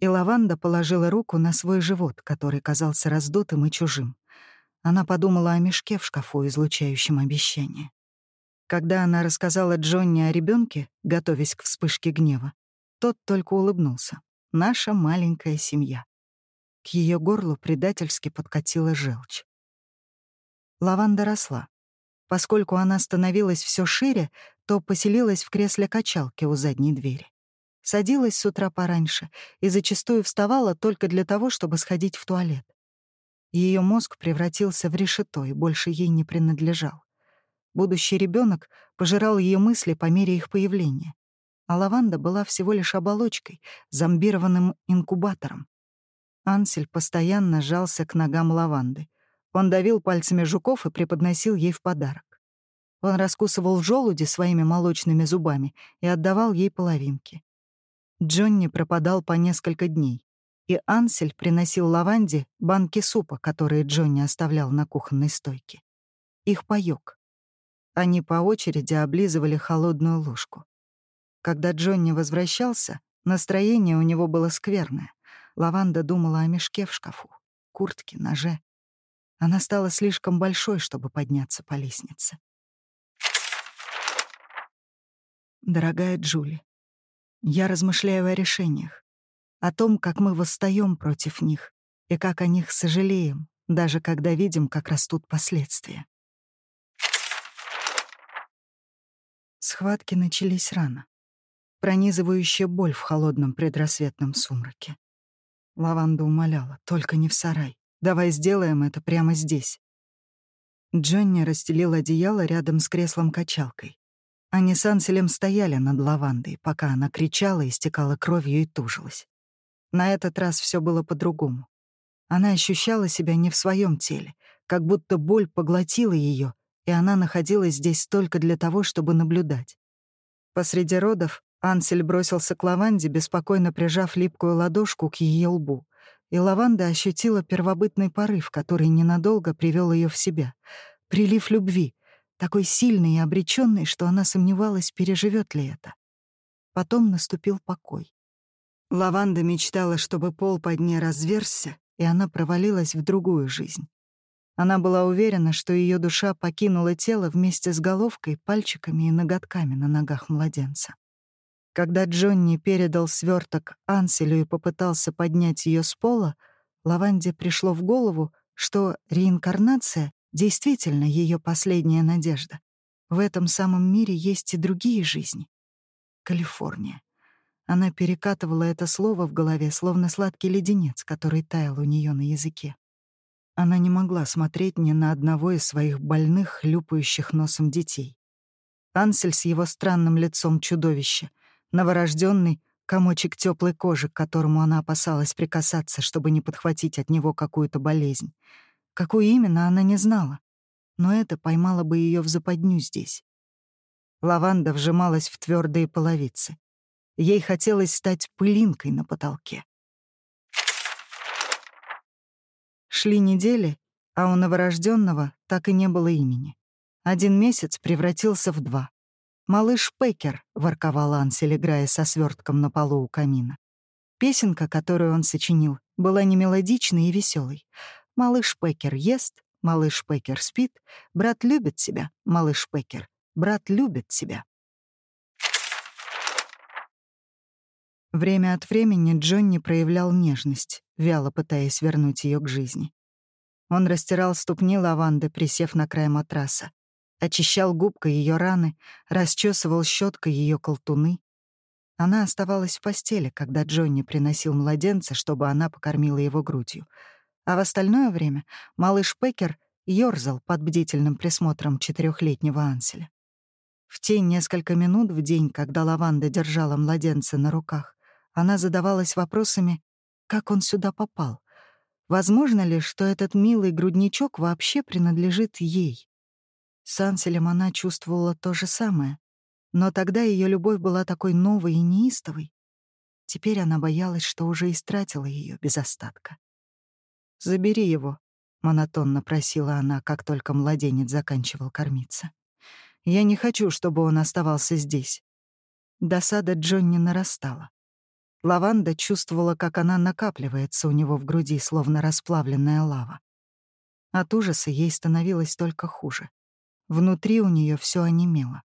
A: и Лаванда положила руку на свой живот, который казался раздутым и чужим. Она подумала о мешке в шкафу, излучающем обещание. Когда она рассказала Джонни о ребенке, готовясь к вспышке гнева, тот только улыбнулся. «Наша маленькая семья». К ее горлу предательски подкатила желчь. Лаванда росла. Поскольку она становилась все шире, то поселилась в кресле качалки у задней двери. Садилась с утра пораньше и зачастую вставала только для того, чтобы сходить в туалет. Ее мозг превратился в решето и больше ей не принадлежал. Будущий ребенок пожирал ее мысли по мере их появления. А лаванда была всего лишь оболочкой, зомбированным инкубатором. Ансель постоянно жался к ногам лаванды. Он давил пальцами жуков и преподносил ей в подарок. Он раскусывал желуди своими молочными зубами и отдавал ей половинки. Джонни пропадал по несколько дней и Ансель приносил Лаванде банки супа, которые Джонни оставлял на кухонной стойке. Их паёк. Они по очереди облизывали холодную ложку. Когда Джонни возвращался, настроение у него было скверное. Лаванда думала о мешке в шкафу, куртке, ноже. Она стала слишком большой, чтобы подняться по лестнице. Дорогая Джули, я размышляю о решениях о том, как мы восстаем против них и как о них сожалеем, даже когда видим, как растут последствия. Схватки начались рано. Пронизывающая боль в холодном предрассветном сумраке. Лаванда умоляла, только не в сарай. Давай сделаем это прямо здесь. Джонни расстелил одеяло рядом с креслом-качалкой. Они с Анселем стояли над лавандой, пока она кричала, истекала кровью и тужилась. На этот раз все было по-другому. Она ощущала себя не в своем теле, как будто боль поглотила ее, и она находилась здесь только для того, чтобы наблюдать. Посреди родов Ансель бросился к лаванде, беспокойно прижав липкую ладошку к ее лбу, и лаванда ощутила первобытный порыв, который ненадолго привел ее в себя. Прилив любви, такой сильный и обреченный, что она сомневалась, переживет ли это. Потом наступил покой. Лаванда мечтала, чтобы пол под ней разверзся, и она провалилась в другую жизнь. Она была уверена, что ее душа покинула тело вместе с головкой, пальчиками и ноготками на ногах младенца. Когда Джонни передал сверток Анселю и попытался поднять ее с пола, Лаванде пришло в голову, что реинкарнация действительно ее последняя надежда. В этом самом мире есть и другие жизни. Калифорния. Она перекатывала это слово в голове, словно сладкий леденец, который таял у нее на языке. Она не могла смотреть ни на одного из своих больных, хлюпающих носом детей. Ансель с его странным лицом чудовища, новорожденный комочек теплой кожи, к которому она опасалась прикасаться, чтобы не подхватить от него какую-то болезнь. Какую именно, она не знала. Но это поймало бы ее в западню здесь. Лаванда вжималась в твердые половицы. Ей хотелось стать пылинкой на потолке. Шли недели, а у новорожденного так и не было имени. Один месяц превратился в два. «Малыш Пекер», — ворковал Ансель, играя со свертком на полу у камина. Песенка, которую он сочинил, была не мелодичной и веселой. «Малыш Пекер ест, малыш Пекер спит, брат любит тебя, малыш Пекер, брат любит тебя». Время от времени Джонни проявлял нежность, вяло пытаясь вернуть ее к жизни. Он растирал ступни лаванды, присев на край матраса, очищал губкой ее раны, расчесывал щеткой ее колтуны. Она оставалась в постели, когда Джонни приносил младенца, чтобы она покормила его грудью. А в остальное время малыш Пекер ёрзал под бдительным присмотром четырехлетнего Анселя. В те несколько минут в день, когда Лаванда держала младенца на руках, она задавалась вопросами, как он сюда попал. Возможно ли, что этот милый грудничок вообще принадлежит ей? С Анселем она чувствовала то же самое, но тогда ее любовь была такой новой и неистовой. Теперь она боялась, что уже истратила ее без остатка. «Забери его», — монотонно просила она, как только младенец заканчивал кормиться. «Я не хочу, чтобы он оставался здесь». Досада Джонни нарастала. Лаванда чувствовала, как она накапливается у него в груди, словно расплавленная лава. От ужаса ей становилось только хуже. Внутри у нее все онемело.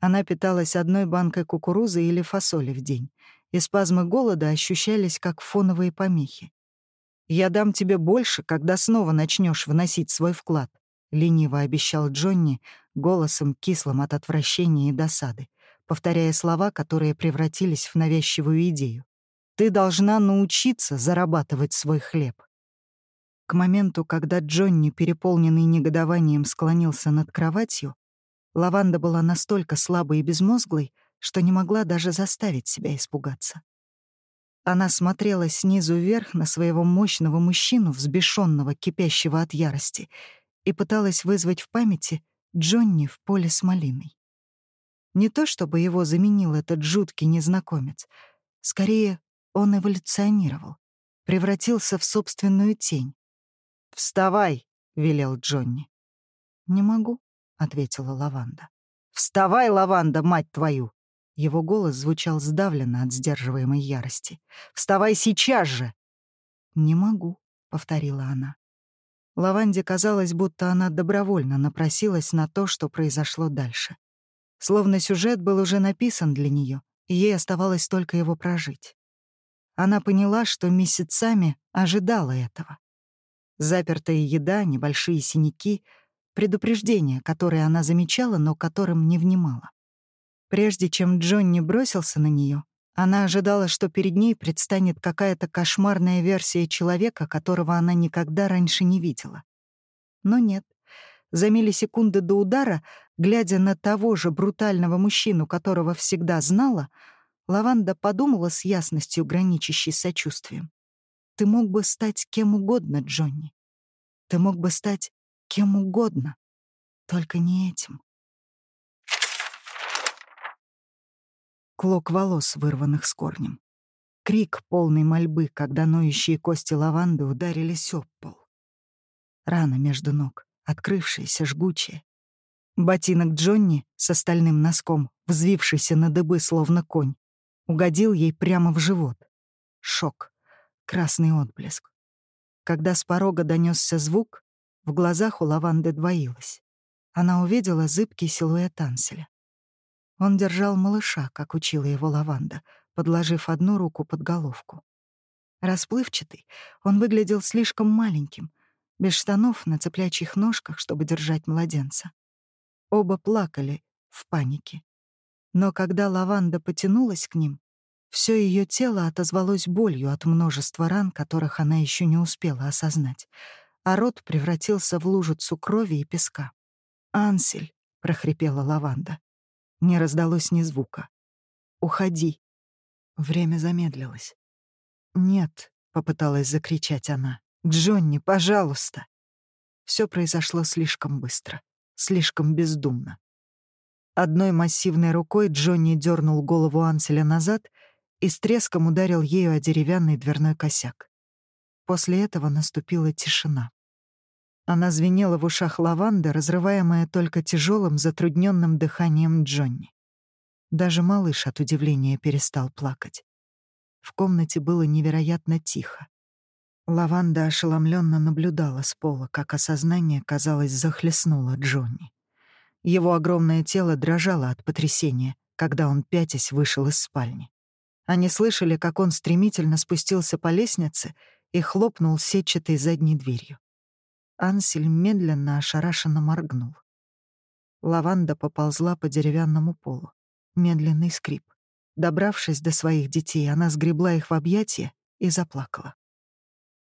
A: Она питалась одной банкой кукурузы или фасоли в день, и спазмы голода ощущались как фоновые помехи. «Я дам тебе больше, когда снова начнешь вносить свой вклад», — лениво обещал Джонни голосом кислым от отвращения и досады, повторяя слова, которые превратились в навязчивую идею. «Ты должна научиться зарабатывать свой хлеб». К моменту, когда Джонни, переполненный негодованием, склонился над кроватью, Лаванда была настолько слабой и безмозглой, что не могла даже заставить себя испугаться. Она смотрела снизу вверх на своего мощного мужчину, взбешенного, кипящего от ярости, и пыталась вызвать в памяти Джонни в поле с малиной. Не то чтобы его заменил этот жуткий незнакомец, скорее он эволюционировал, превратился в собственную тень, «Вставай!» — велел Джонни. «Не могу», — ответила Лаванда. «Вставай, Лаванда, мать твою!» Его голос звучал сдавленно от сдерживаемой ярости. «Вставай сейчас же!» «Не могу», — повторила она. Лаванде казалось, будто она добровольно напросилась на то, что произошло дальше. Словно сюжет был уже написан для нее, и ей оставалось только его прожить. Она поняла, что месяцами ожидала этого. Запертая еда, небольшие синяки, предупреждения, которые она замечала, но которым не внимала. Прежде чем Джонни бросился на нее, она ожидала, что перед ней предстанет какая-то кошмарная версия человека, которого она никогда раньше не видела. Но нет. За миллисекунды до удара, глядя на того же брутального мужчину, которого всегда знала, Лаванда подумала с ясностью, граничащей сочувствием. Ты мог бы стать кем угодно, Джонни. Ты мог бы стать кем угодно, только не этим. Клок волос, вырванных с корнем. Крик полной мольбы, когда ноющие кости лаванды ударились об пол. Рана между ног, открывшаяся, жгучая. Ботинок Джонни с остальным носком, взвившийся на дыбы, словно конь, угодил ей прямо в живот. Шок красный отблеск. Когда с порога донесся звук, в глазах у лаванды двоилось. Она увидела зыбкий силуэт Анселя. Он держал малыша, как учила его лаванда, подложив одну руку под головку. Расплывчатый, он выглядел слишком маленьким, без штанов на цыплячьих ножках, чтобы держать младенца. Оба плакали в панике. Но когда лаванда потянулась к ним, все ее тело отозвалось болью от множества ран, которых она еще не успела осознать, а рот превратился в лужицу крови и песка. «Ансель», — прохрипела Лаванда. Не раздалось ни звука. «Уходи». Время замедлилось. «Нет», — попыталась закричать она. «Джонни, пожалуйста». Все произошло слишком быстро, слишком бездумно. Одной массивной рукой Джонни дернул голову Анселя назад и с треском ударил ею о деревянный дверной косяк. После этого наступила тишина. Она звенела в ушах лаванды, разрываемая только тяжелым, затрудненным дыханием Джонни. Даже малыш от удивления перестал плакать. В комнате было невероятно тихо. Лаванда ошеломленно наблюдала с пола, как осознание, казалось, захлестнуло Джонни. Его огромное тело дрожало от потрясения, когда он, пятясь, вышел из спальни. Они слышали, как он стремительно спустился по лестнице и хлопнул сетчатой задней дверью. Ансель медленно ошарашенно моргнул. Лаванда поползла по деревянному полу. Медленный скрип. Добравшись до своих детей, она сгребла их в объятия и заплакала.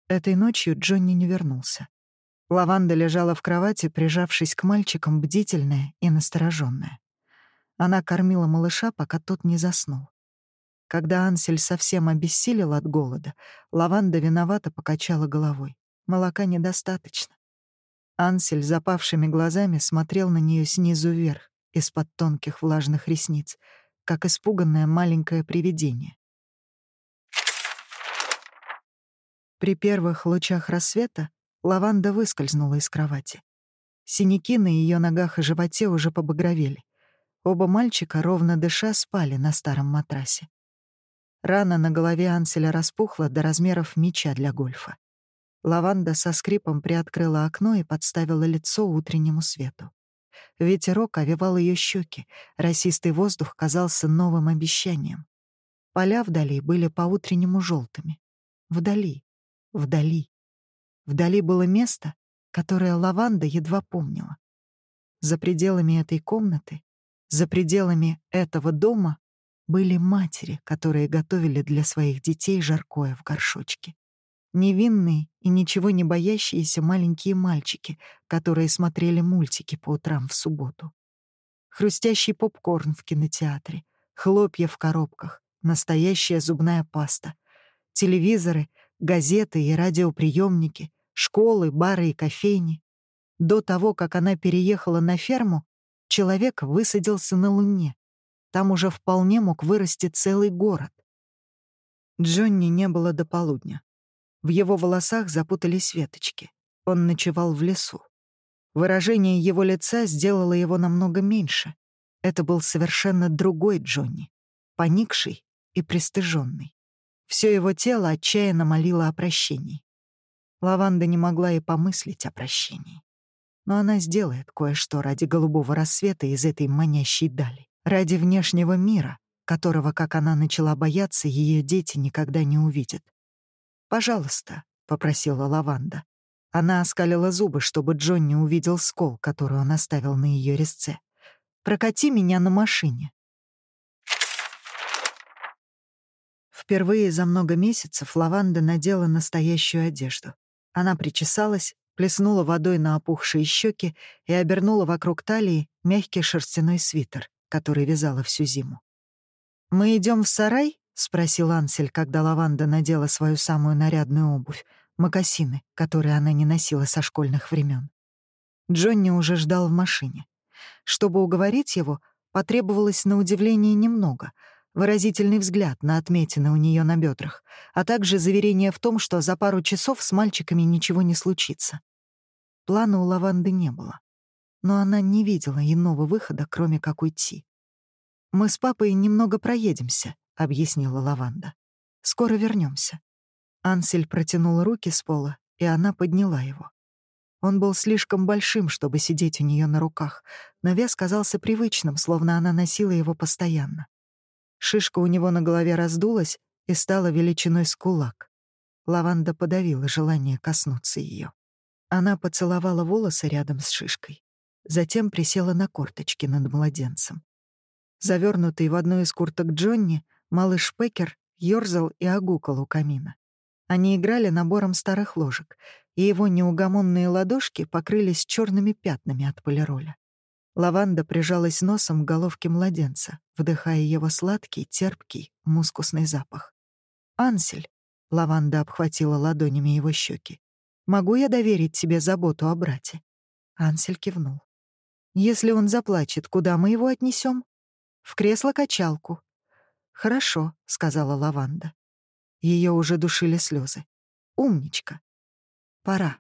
A: Этой ночью Джонни не вернулся. Лаванда лежала в кровати, прижавшись к мальчикам, бдительная и настороженная. Она кормила малыша, пока тот не заснул. Когда Ансель совсем обессилел от голода, Лаванда виновато покачала головой. Молока недостаточно. Ансель запавшими глазами смотрел на нее снизу вверх, из-под тонких влажных ресниц, как испуганное маленькое привидение. При первых лучах рассвета Лаванда выскользнула из кровати. Синяки на ее ногах и животе уже побагровели. Оба мальчика, ровно дыша, спали на старом матрасе. Рана на голове Анселя распухла до размеров мяча для гольфа. Лаванда со скрипом приоткрыла окно и подставила лицо утреннему свету. Ветерок овевал ее щеки, росистый воздух казался новым обещанием. Поля вдали были по-утреннему желтыми. Вдали, вдали. Вдали было место, которое Лаванда едва помнила. За пределами этой комнаты, за пределами этого дома были матери, которые готовили для своих детей жаркое в горшочке. Невинные и ничего не боящиеся маленькие мальчики, которые смотрели мультики по утрам в субботу. Хрустящий попкорн в кинотеатре, хлопья в коробках, настоящая зубная паста, телевизоры, газеты и радиоприемники, школы, бары и кофейни. До того, как она переехала на ферму, человек высадился на Луне. Там уже вполне мог вырасти целый город. Джонни не было до полудня. В его волосах запутались веточки. Он ночевал в лесу. Выражение его лица сделало его намного меньше. Это был совершенно другой Джонни, поникший и пристыженный. Все его тело отчаянно молило о прощении. Лаванда не могла и помыслить о прощении. Но она сделает кое-что ради голубого рассвета из этой манящей дали, ради внешнего мира, которого, как она начала бояться, ее дети никогда не увидят. «Пожалуйста», — попросила Лаванда. Она оскалила зубы, чтобы Джон не увидел скол, который он оставил на ее резце. «Прокати меня на машине». Впервые за много месяцев Лаванда надела настоящую одежду. Она причесалась, плеснула водой на опухшие щеки и обернула вокруг талии мягкий шерстяной свитер, который вязала всю зиму. «Мы идем в сарай?» — спросил Ансель, когда Лаванда надела свою самую нарядную обувь — мокасины, которые она не носила со школьных времен. Джонни уже ждал в машине. Чтобы уговорить его, потребовалось на удивление немного — выразительный взгляд на отметины у нее на бедрах, а также заверение в том, что за пару часов с мальчиками ничего не случится. Плана у Лаванды не было, но она не видела иного выхода, кроме как уйти. «Мы с папой немного проедемся», — объяснила Лаванда. «Скоро вернемся. Ансель протянул руки с пола, и она подняла его. Он был слишком большим, чтобы сидеть у нее на руках, но вес казался привычным, словно она носила его постоянно. Шишка у него на голове раздулась и стала величиной с кулак. Лаванда подавила желание коснуться ее. Она поцеловала волосы рядом с шишкой. Затем присела на корточки над младенцем. Завернутый в одну из курток Джонни, малыш Пекер ёрзал и огукал у камина. Они играли набором старых ложек, и его неугомонные ладошки покрылись черными пятнами от полироля. Лаванда прижалась носом к головке младенца, вдыхая его сладкий, терпкий, мускусный запах. «Ансель», — Лаванда обхватила ладонями его щеки, «могу я доверить тебе заботу о брате?» Ансель кивнул. «Если он заплачет, куда мы его отнесем? «В кресло-качалку». «Хорошо», — сказала Лаванда. Ее уже душили слезы. «Умничка». «Пора».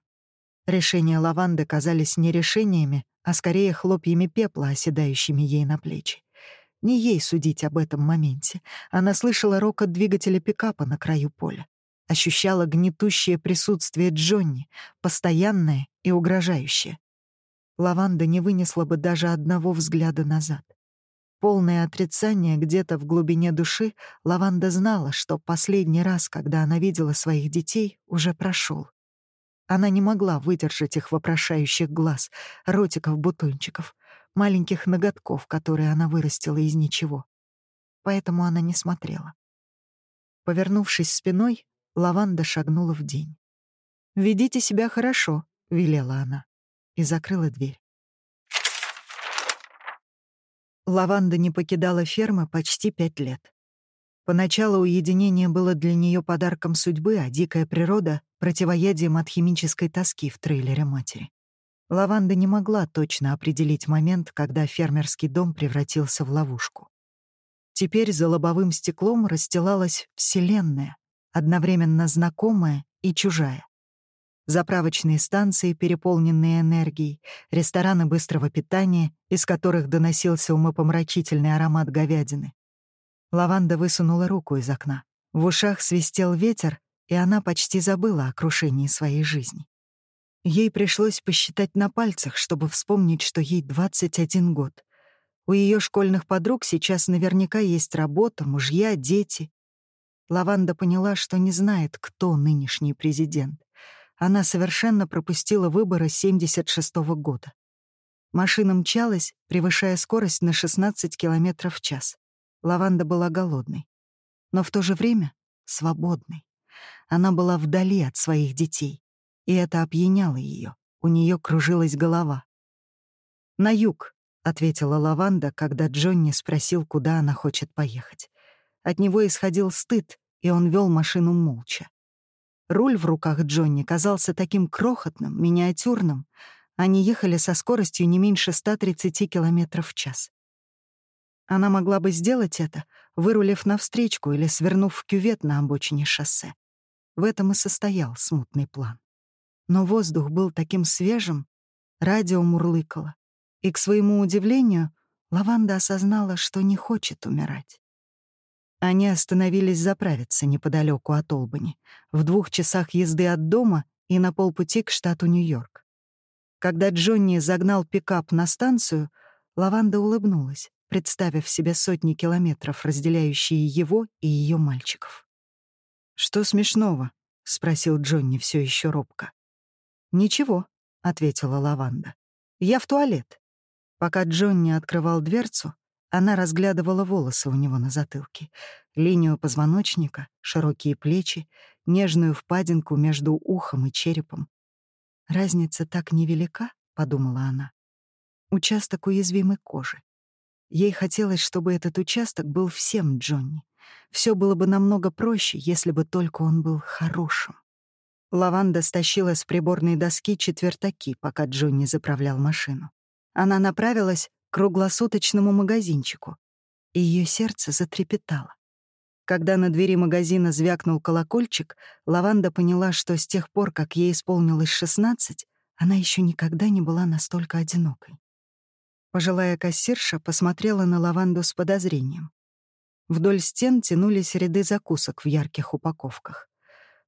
A: Решения Лаванды казались не решениями, а скорее хлопьями пепла, оседающими ей на плечи. Не ей судить об этом моменте. Она слышала рокот двигателя пикапа на краю поля. Ощущала гнетущее присутствие Джонни, постоянное и угрожающее. Лаванда не вынесла бы даже одного взгляда назад. Полное отрицание где-то в глубине души, Лаванда знала, что последний раз, когда она видела своих детей, уже прошел. Она не могла выдержать их вопрошающих глаз, ротиков-бутончиков, маленьких ноготков, которые она вырастила из ничего. Поэтому она не смотрела. Повернувшись спиной, Лаванда шагнула в день. «Ведите себя хорошо», — велела она, и закрыла дверь. Лаванда не покидала фермы почти пять лет. Поначалу уединение было для нее подарком судьбы, а дикая природа — противоядием от химической тоски в трейлере матери. Лаванда не могла точно определить момент, когда фермерский дом превратился в ловушку. Теперь за лобовым стеклом расстилалась Вселенная, одновременно знакомая и чужая. Заправочные станции, переполненные энергией, рестораны быстрого питания, из которых доносился умопомрачительный аромат говядины. Лаванда высунула руку из окна. В ушах свистел ветер, и она почти забыла о крушении своей жизни. Ей пришлось посчитать на пальцах, чтобы вспомнить, что ей 21 год. У ее школьных подруг сейчас наверняка есть работа, мужья, дети. Лаванда поняла, что не знает, кто нынешний президент она совершенно пропустила выборы 76 -го года. Машина мчалась, превышая скорость на 16 км в час. Лаванда была голодной. Но в то же время свободной. Она была вдали от своих детей. И это опьяняло ее. У нее кружилась голова. «На юг», — ответила Лаванда, когда Джонни спросил, куда она хочет поехать. От него исходил стыд, и он вел машину молча. Руль в руках Джонни казался таким крохотным, миниатюрным. Они ехали со скоростью не меньше 130 км в час. Она могла бы сделать это, вырулив навстречку или свернув в кювет на обочине шоссе. В этом и состоял смутный план. Но воздух был таким свежим, радио мурлыкало, и, к своему удивлению, Лаванда осознала, что не хочет умирать. Они остановились заправиться неподалеку от Олбани, в двух часах езды от дома и на полпути к штату Нью-Йорк. Когда Джонни загнал пикап на станцию, Лаванда улыбнулась, представив себе сотни километров, разделяющие его и ее мальчиков. «Что смешного?» — спросил Джонни все еще робко. «Ничего», — ответила Лаванда. «Я в туалет». Пока Джонни открывал дверцу, она разглядывала волосы у него на затылке, линию позвоночника, широкие плечи, нежную впадинку между ухом и черепом. «Разница так невелика», — подумала она. Участок уязвимой кожи. Ей хотелось, чтобы этот участок был всем Джонни. Все было бы намного проще, если бы только он был хорошим. Лаванда стащила с приборной доски четвертаки, пока Джонни заправлял машину. Она направилась круглосуточному магазинчику, и ее сердце затрепетало. Когда на двери магазина звякнул колокольчик, Лаванда поняла, что с тех пор, как ей исполнилось 16, она еще никогда не была настолько одинокой. Пожилая кассирша посмотрела на Лаванду с подозрением. Вдоль стен тянулись ряды закусок в ярких упаковках.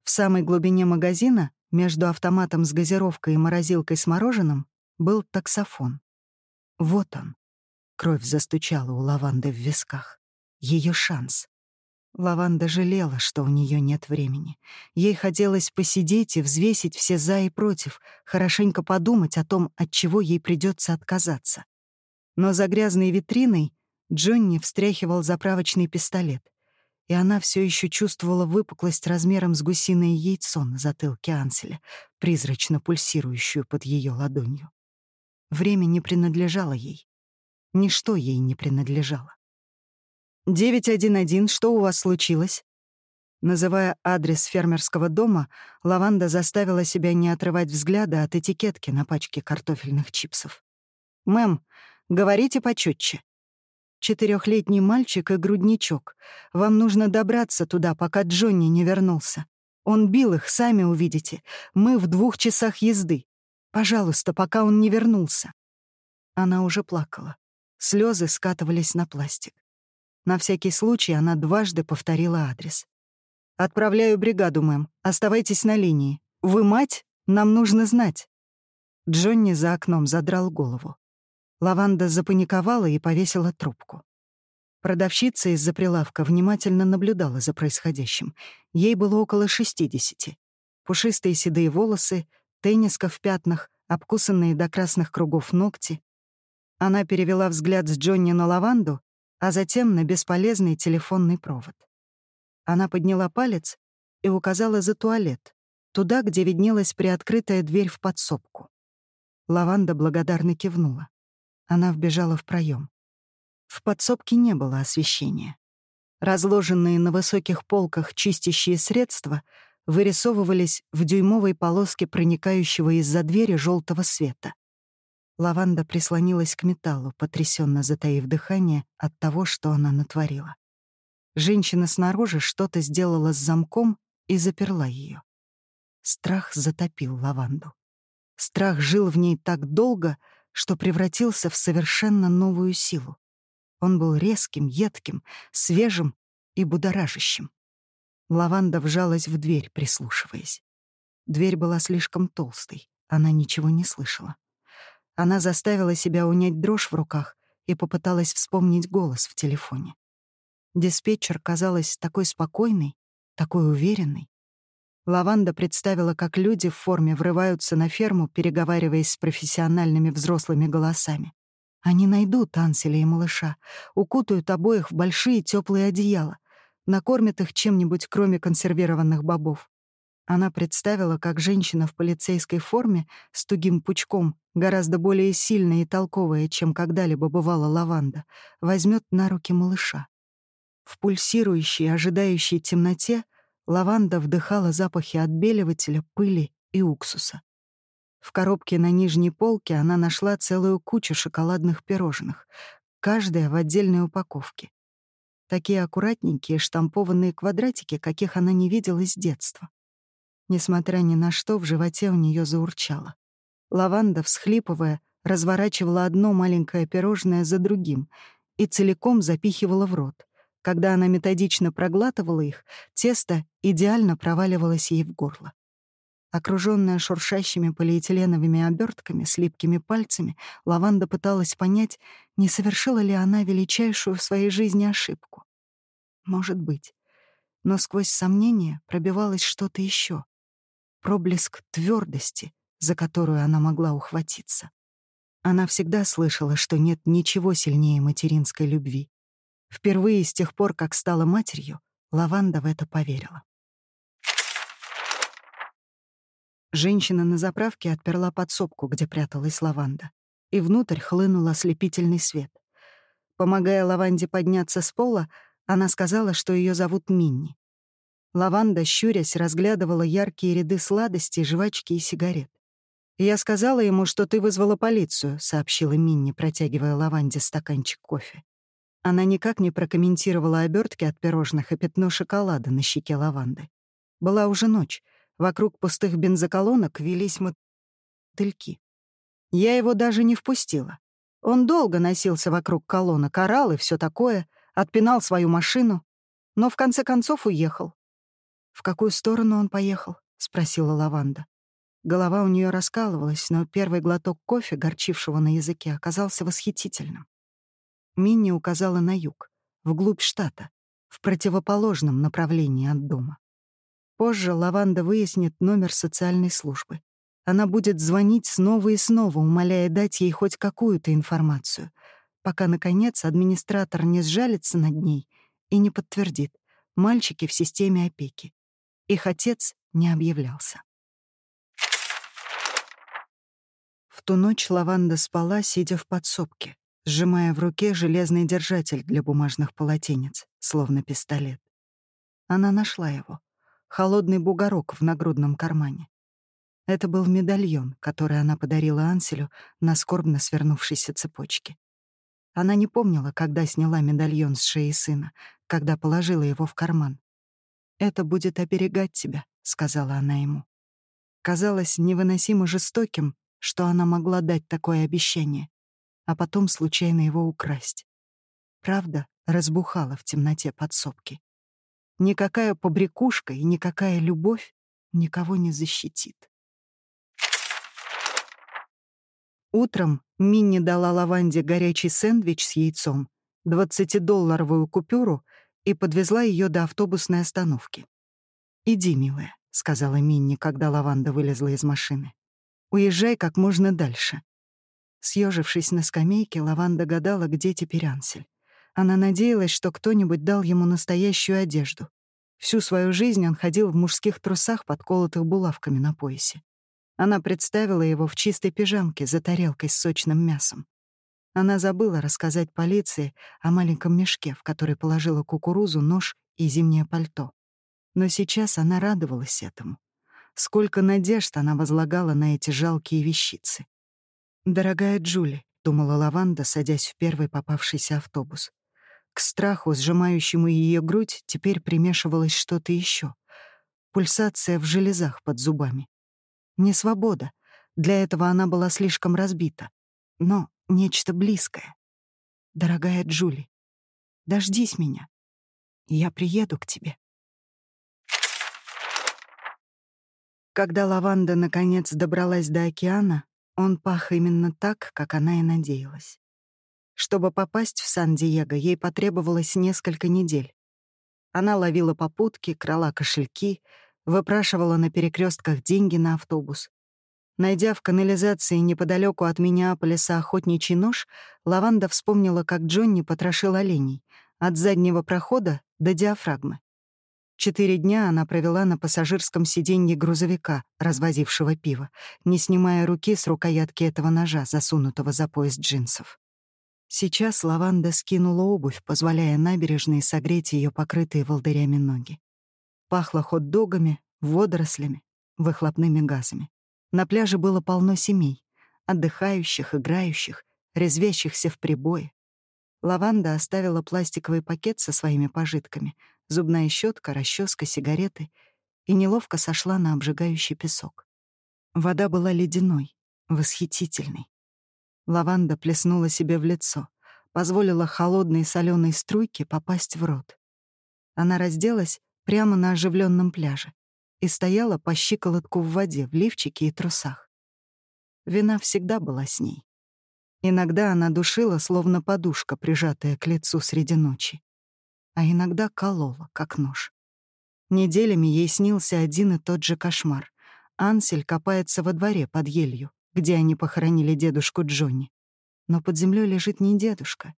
A: В самой глубине магазина, между автоматом с газировкой и морозилкой с мороженым, был таксофон. Вот он. Кровь застучала у лаванды в висках. Ее шанс. Лаванда жалела, что у нее нет времени. Ей хотелось посидеть и взвесить все «за» и «против», хорошенько подумать о том, от чего ей придется отказаться. Но за грязной витриной Джонни встряхивал заправочный пистолет, и она все еще чувствовала выпуклость размером с гусиное яйцо на затылке Анселя, призрачно пульсирующую под ее ладонью. Время не принадлежало ей. Ничто ей не принадлежало. «911, что у вас случилось?» Называя адрес фермерского дома, Лаванда заставила себя не отрывать взгляда от этикетки на пачке картофельных чипсов. «Мэм, говорите почетче. Четырехлетний мальчик и грудничок. Вам нужно добраться туда, пока Джонни не вернулся. Он бил их, сами увидите. Мы в двух часах езды. Пожалуйста, пока он не вернулся. Она уже плакала. Слезы скатывались на пластик. На всякий случай она дважды повторила адрес. «Отправляю бригаду, мэм. Оставайтесь на линии. Вы мать? Нам нужно знать». Джонни за окном задрал голову. Лаванда запаниковала и повесила трубку. Продавщица из-за прилавка внимательно наблюдала за происходящим. Ей было около 60. Пушистые седые волосы, тенниска в пятнах, обкусанные до красных кругов ногти. Она перевела взгляд с Джонни на лаванду, а затем на бесполезный телефонный провод. Она подняла палец и указала за туалет, туда, где виднелась приоткрытая дверь в подсобку. Лаванда благодарно кивнула. Она вбежала в проем. В подсобке не было освещения. Разложенные на высоких полках чистящие средства вырисовывались в дюймовой полоске проникающего из-за двери желтого света. Лаванда прислонилась к металлу, потрясенно затаив дыхание от того, что она натворила. Женщина снаружи что-то сделала с замком и заперла ее. Страх затопил лаванду. Страх жил в ней так долго, что превратился в совершенно новую силу. Он был резким, едким, свежим и будоражащим. Лаванда вжалась в дверь, прислушиваясь. Дверь была слишком толстой, она ничего не слышала. Она заставила себя унять дрожь в руках и попыталась вспомнить голос в телефоне. Диспетчер казалась такой спокойной, такой уверенной. Лаванда представила, как люди в форме врываются на ферму, переговариваясь с профессиональными взрослыми голосами. Они найдут Анселя и малыша, укутают обоих в большие теплые одеяла, накормят их чем-нибудь, кроме консервированных бобов. Она представила, как женщина в полицейской форме с тугим пучком, гораздо более сильная и толковая, чем когда-либо бывала лаванда, возьмет на руки малыша. В пульсирующей, ожидающей темноте лаванда вдыхала запахи отбеливателя, пыли и уксуса. В коробке на нижней полке она нашла целую кучу шоколадных пирожных, каждая в отдельной упаковке. Такие аккуратненькие штампованные квадратики, каких она не видела с детства. Несмотря ни на что, в животе у нее заурчало. Лаванда, всхлипывая, разворачивала одно маленькое пирожное за другим и целиком запихивала в рот. Когда она методично проглатывала их, тесто идеально проваливалось ей в горло. Окруженная шуршащими полиэтиленовыми обертками с липкими пальцами, Лаванда пыталась понять, не совершила ли она величайшую в своей жизни ошибку. Может быть. Но сквозь сомнения пробивалось что-то еще. Проблеск твердости, за которую она могла ухватиться. Она всегда слышала, что нет ничего сильнее материнской любви. Впервые с тех пор, как стала матерью, Лаванда в это поверила. Женщина на заправке отперла подсобку, где пряталась лаванда, и внутрь хлынул ослепительный свет. Помогая лаванде подняться с пола, она сказала, что ее зовут Минни. Лаванда, щурясь, разглядывала яркие ряды сладостей, жвачки и сигарет. «Я сказала ему, что ты вызвала полицию», — сообщила Минни, протягивая лаванде стаканчик кофе. Она никак не прокомментировала обертки от пирожных и пятно шоколада на щеке лаванды. Была уже ночь — Вокруг пустых бензоколонок велись мотыльки. Я его даже не впустила. Он долго носился вокруг колонок, орал и все такое, отпинал свою машину, но в конце концов уехал. «В какую сторону он поехал?» — спросила Лаванда. Голова у нее раскалывалась, но первый глоток кофе, горчившего на языке, оказался восхитительным. Минни указала на юг, вглубь штата, в противоположном направлении от дома. Позже Лаванда выяснит номер социальной службы. Она будет звонить снова и снова, умоляя дать ей хоть какую-то информацию, пока, наконец, администратор не сжалится над ней и не подтвердит «мальчики в системе опеки». Их отец не объявлялся. В ту ночь Лаванда спала, сидя в подсобке, сжимая в руке железный держатель для бумажных полотенец, словно пистолет. Она нашла его холодный бугорок в нагрудном кармане. Это был медальон, который она подарила Анселю на скорбно свернувшейся цепочке. Она не помнила, когда сняла медальон с шеи сына, когда положила его в карман. «Это будет оберегать тебя», — сказала она ему. Казалось невыносимо жестоким, что она могла дать такое обещание. А потом случайно его украсть. Правда разбухала в темноте подсобки. Никакая побрякушка и никакая любовь никого не защитит. Утром Минни дала Лаванде горячий сэндвич с яйцом, 20-долларовую купюру и подвезла ее до автобусной остановки. «Иди, милая», — сказала Минни, когда Лаванда вылезла из машины. «Уезжай как можно дальше». Съежившись на скамейке, Лаванда гадала, где теперь Ансель. Она надеялась, что кто-нибудь дал ему настоящую одежду. Всю свою жизнь он ходил в мужских трусах, подколотых булавками на поясе. Она представила его в чистой пижамке за тарелкой с сочным мясом. Она забыла рассказать полиции о маленьком мешке, в который положила кукурузу, нож и зимнее пальто. Но сейчас она радовалась этому. Сколько надежд она возлагала на эти жалкие вещицы. «Дорогая Джули», — думала Лаванда, садясь в первый попавшийся автобус. К страху, сжимающему ее грудь, теперь примешивалось что-то еще. Пульсация в железах под зубами. Не свобода. Для этого она была слишком разбита. Но нечто близкое. Дорогая Джули, дождись меня. Я приеду к тебе. Когда Лаванда наконец добралась до океана, он пах именно так, как она и надеялась. Чтобы попасть в Сан-Диего, ей потребовалось несколько недель. Она ловила попутки, крала кошельки, выпрашивала на перекрестках деньги на автобус. Найдя в канализации неподалеку от Миннеаполиса охотничий нож, Лаванда вспомнила, как Джонни потрошил оленей от заднего прохода до диафрагмы. Четыре дня она провела на пассажирском сиденье грузовика, развозившего пиво, не снимая руки с рукоятки этого ножа, засунутого за пояс джинсов. Сейчас Лаванда скинула обувь, позволяя набережной согреть ее покрытые волдырями ноги. Пахло хот-догами, водорослями, выхлопными газами. На пляже было полно семей, отдыхающих, играющих, резвящихся в прибое. Лаванда оставила пластиковый пакет со своими пожитками, зубная щетка, расческа, сигареты и неловко сошла на обжигающий песок. Вода была ледяной, восхитительной. Лаванда плеснула себе в лицо, позволила холодной соленой струйке попасть в рот. Она разделась прямо на оживленном пляже, и стояла по щиколотку в воде, в лифчике и трусах. Вина всегда была с ней. Иногда она душила, словно подушка, прижатая к лицу среди ночи. А иногда колола, как нож. Неделями ей снился один и тот же кошмар. Ансель копается во дворе под елью, где они похоронили дедушку Джонни. Но под землей лежит не дедушка.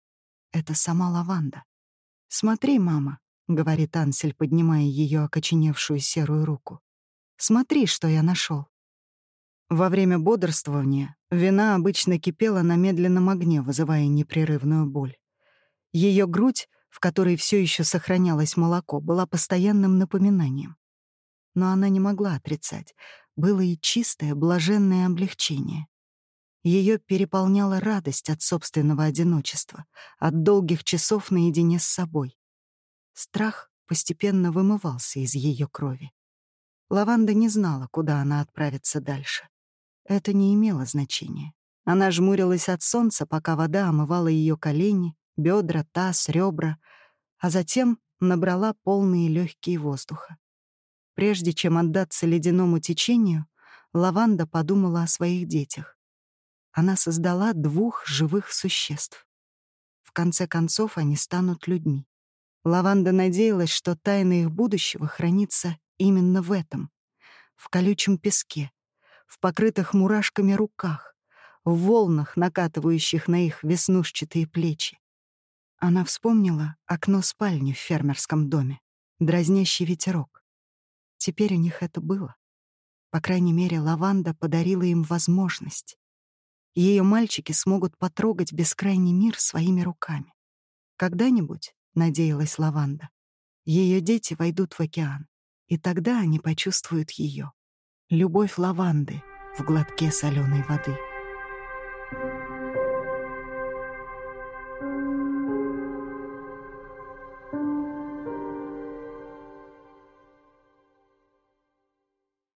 A: Это сама лаванда. «Смотри, мама», — говорит Ансель, поднимая ее окоченевшую серую руку. «Смотри, что я нашел. Во время бодрствования вина обычно кипела на медленном огне, вызывая непрерывную боль. Ее грудь, в которой все еще сохранялось молоко, была постоянным напоминанием. Но она не могла отрицать. Было и чистое, блаженное облегчение. Ее переполняла радость от собственного одиночества, от долгих часов наедине с собой. Страх постепенно вымывался из ее крови. Лаванда не знала, куда она отправится дальше. Это не имело значения. Она жмурилась от солнца, пока вода омывала ее колени, бедра, таз, ребра, а затем набрала полные легкие воздуха. Прежде чем отдаться ледяному течению, Лаванда подумала о своих детях. Она создала двух живых существ. В конце концов, они станут людьми. Лаванда надеялась, что тайна их будущего хранится именно в этом. В колючем песке, в покрытых мурашками руках, в волнах, накатывающих на их веснушчатые плечи. Она вспомнила окно спальни в фермерском доме, дразнящий ветерок. Теперь у них это было. По крайней мере, Лаванда подарила им возможность. Ее мальчики смогут потрогать бескрайний мир своими руками. Когда-нибудь — надеялась Лаванда. Ее дети войдут в океан, и тогда они почувствуют ее. Любовь лаванды в глотке соленой воды.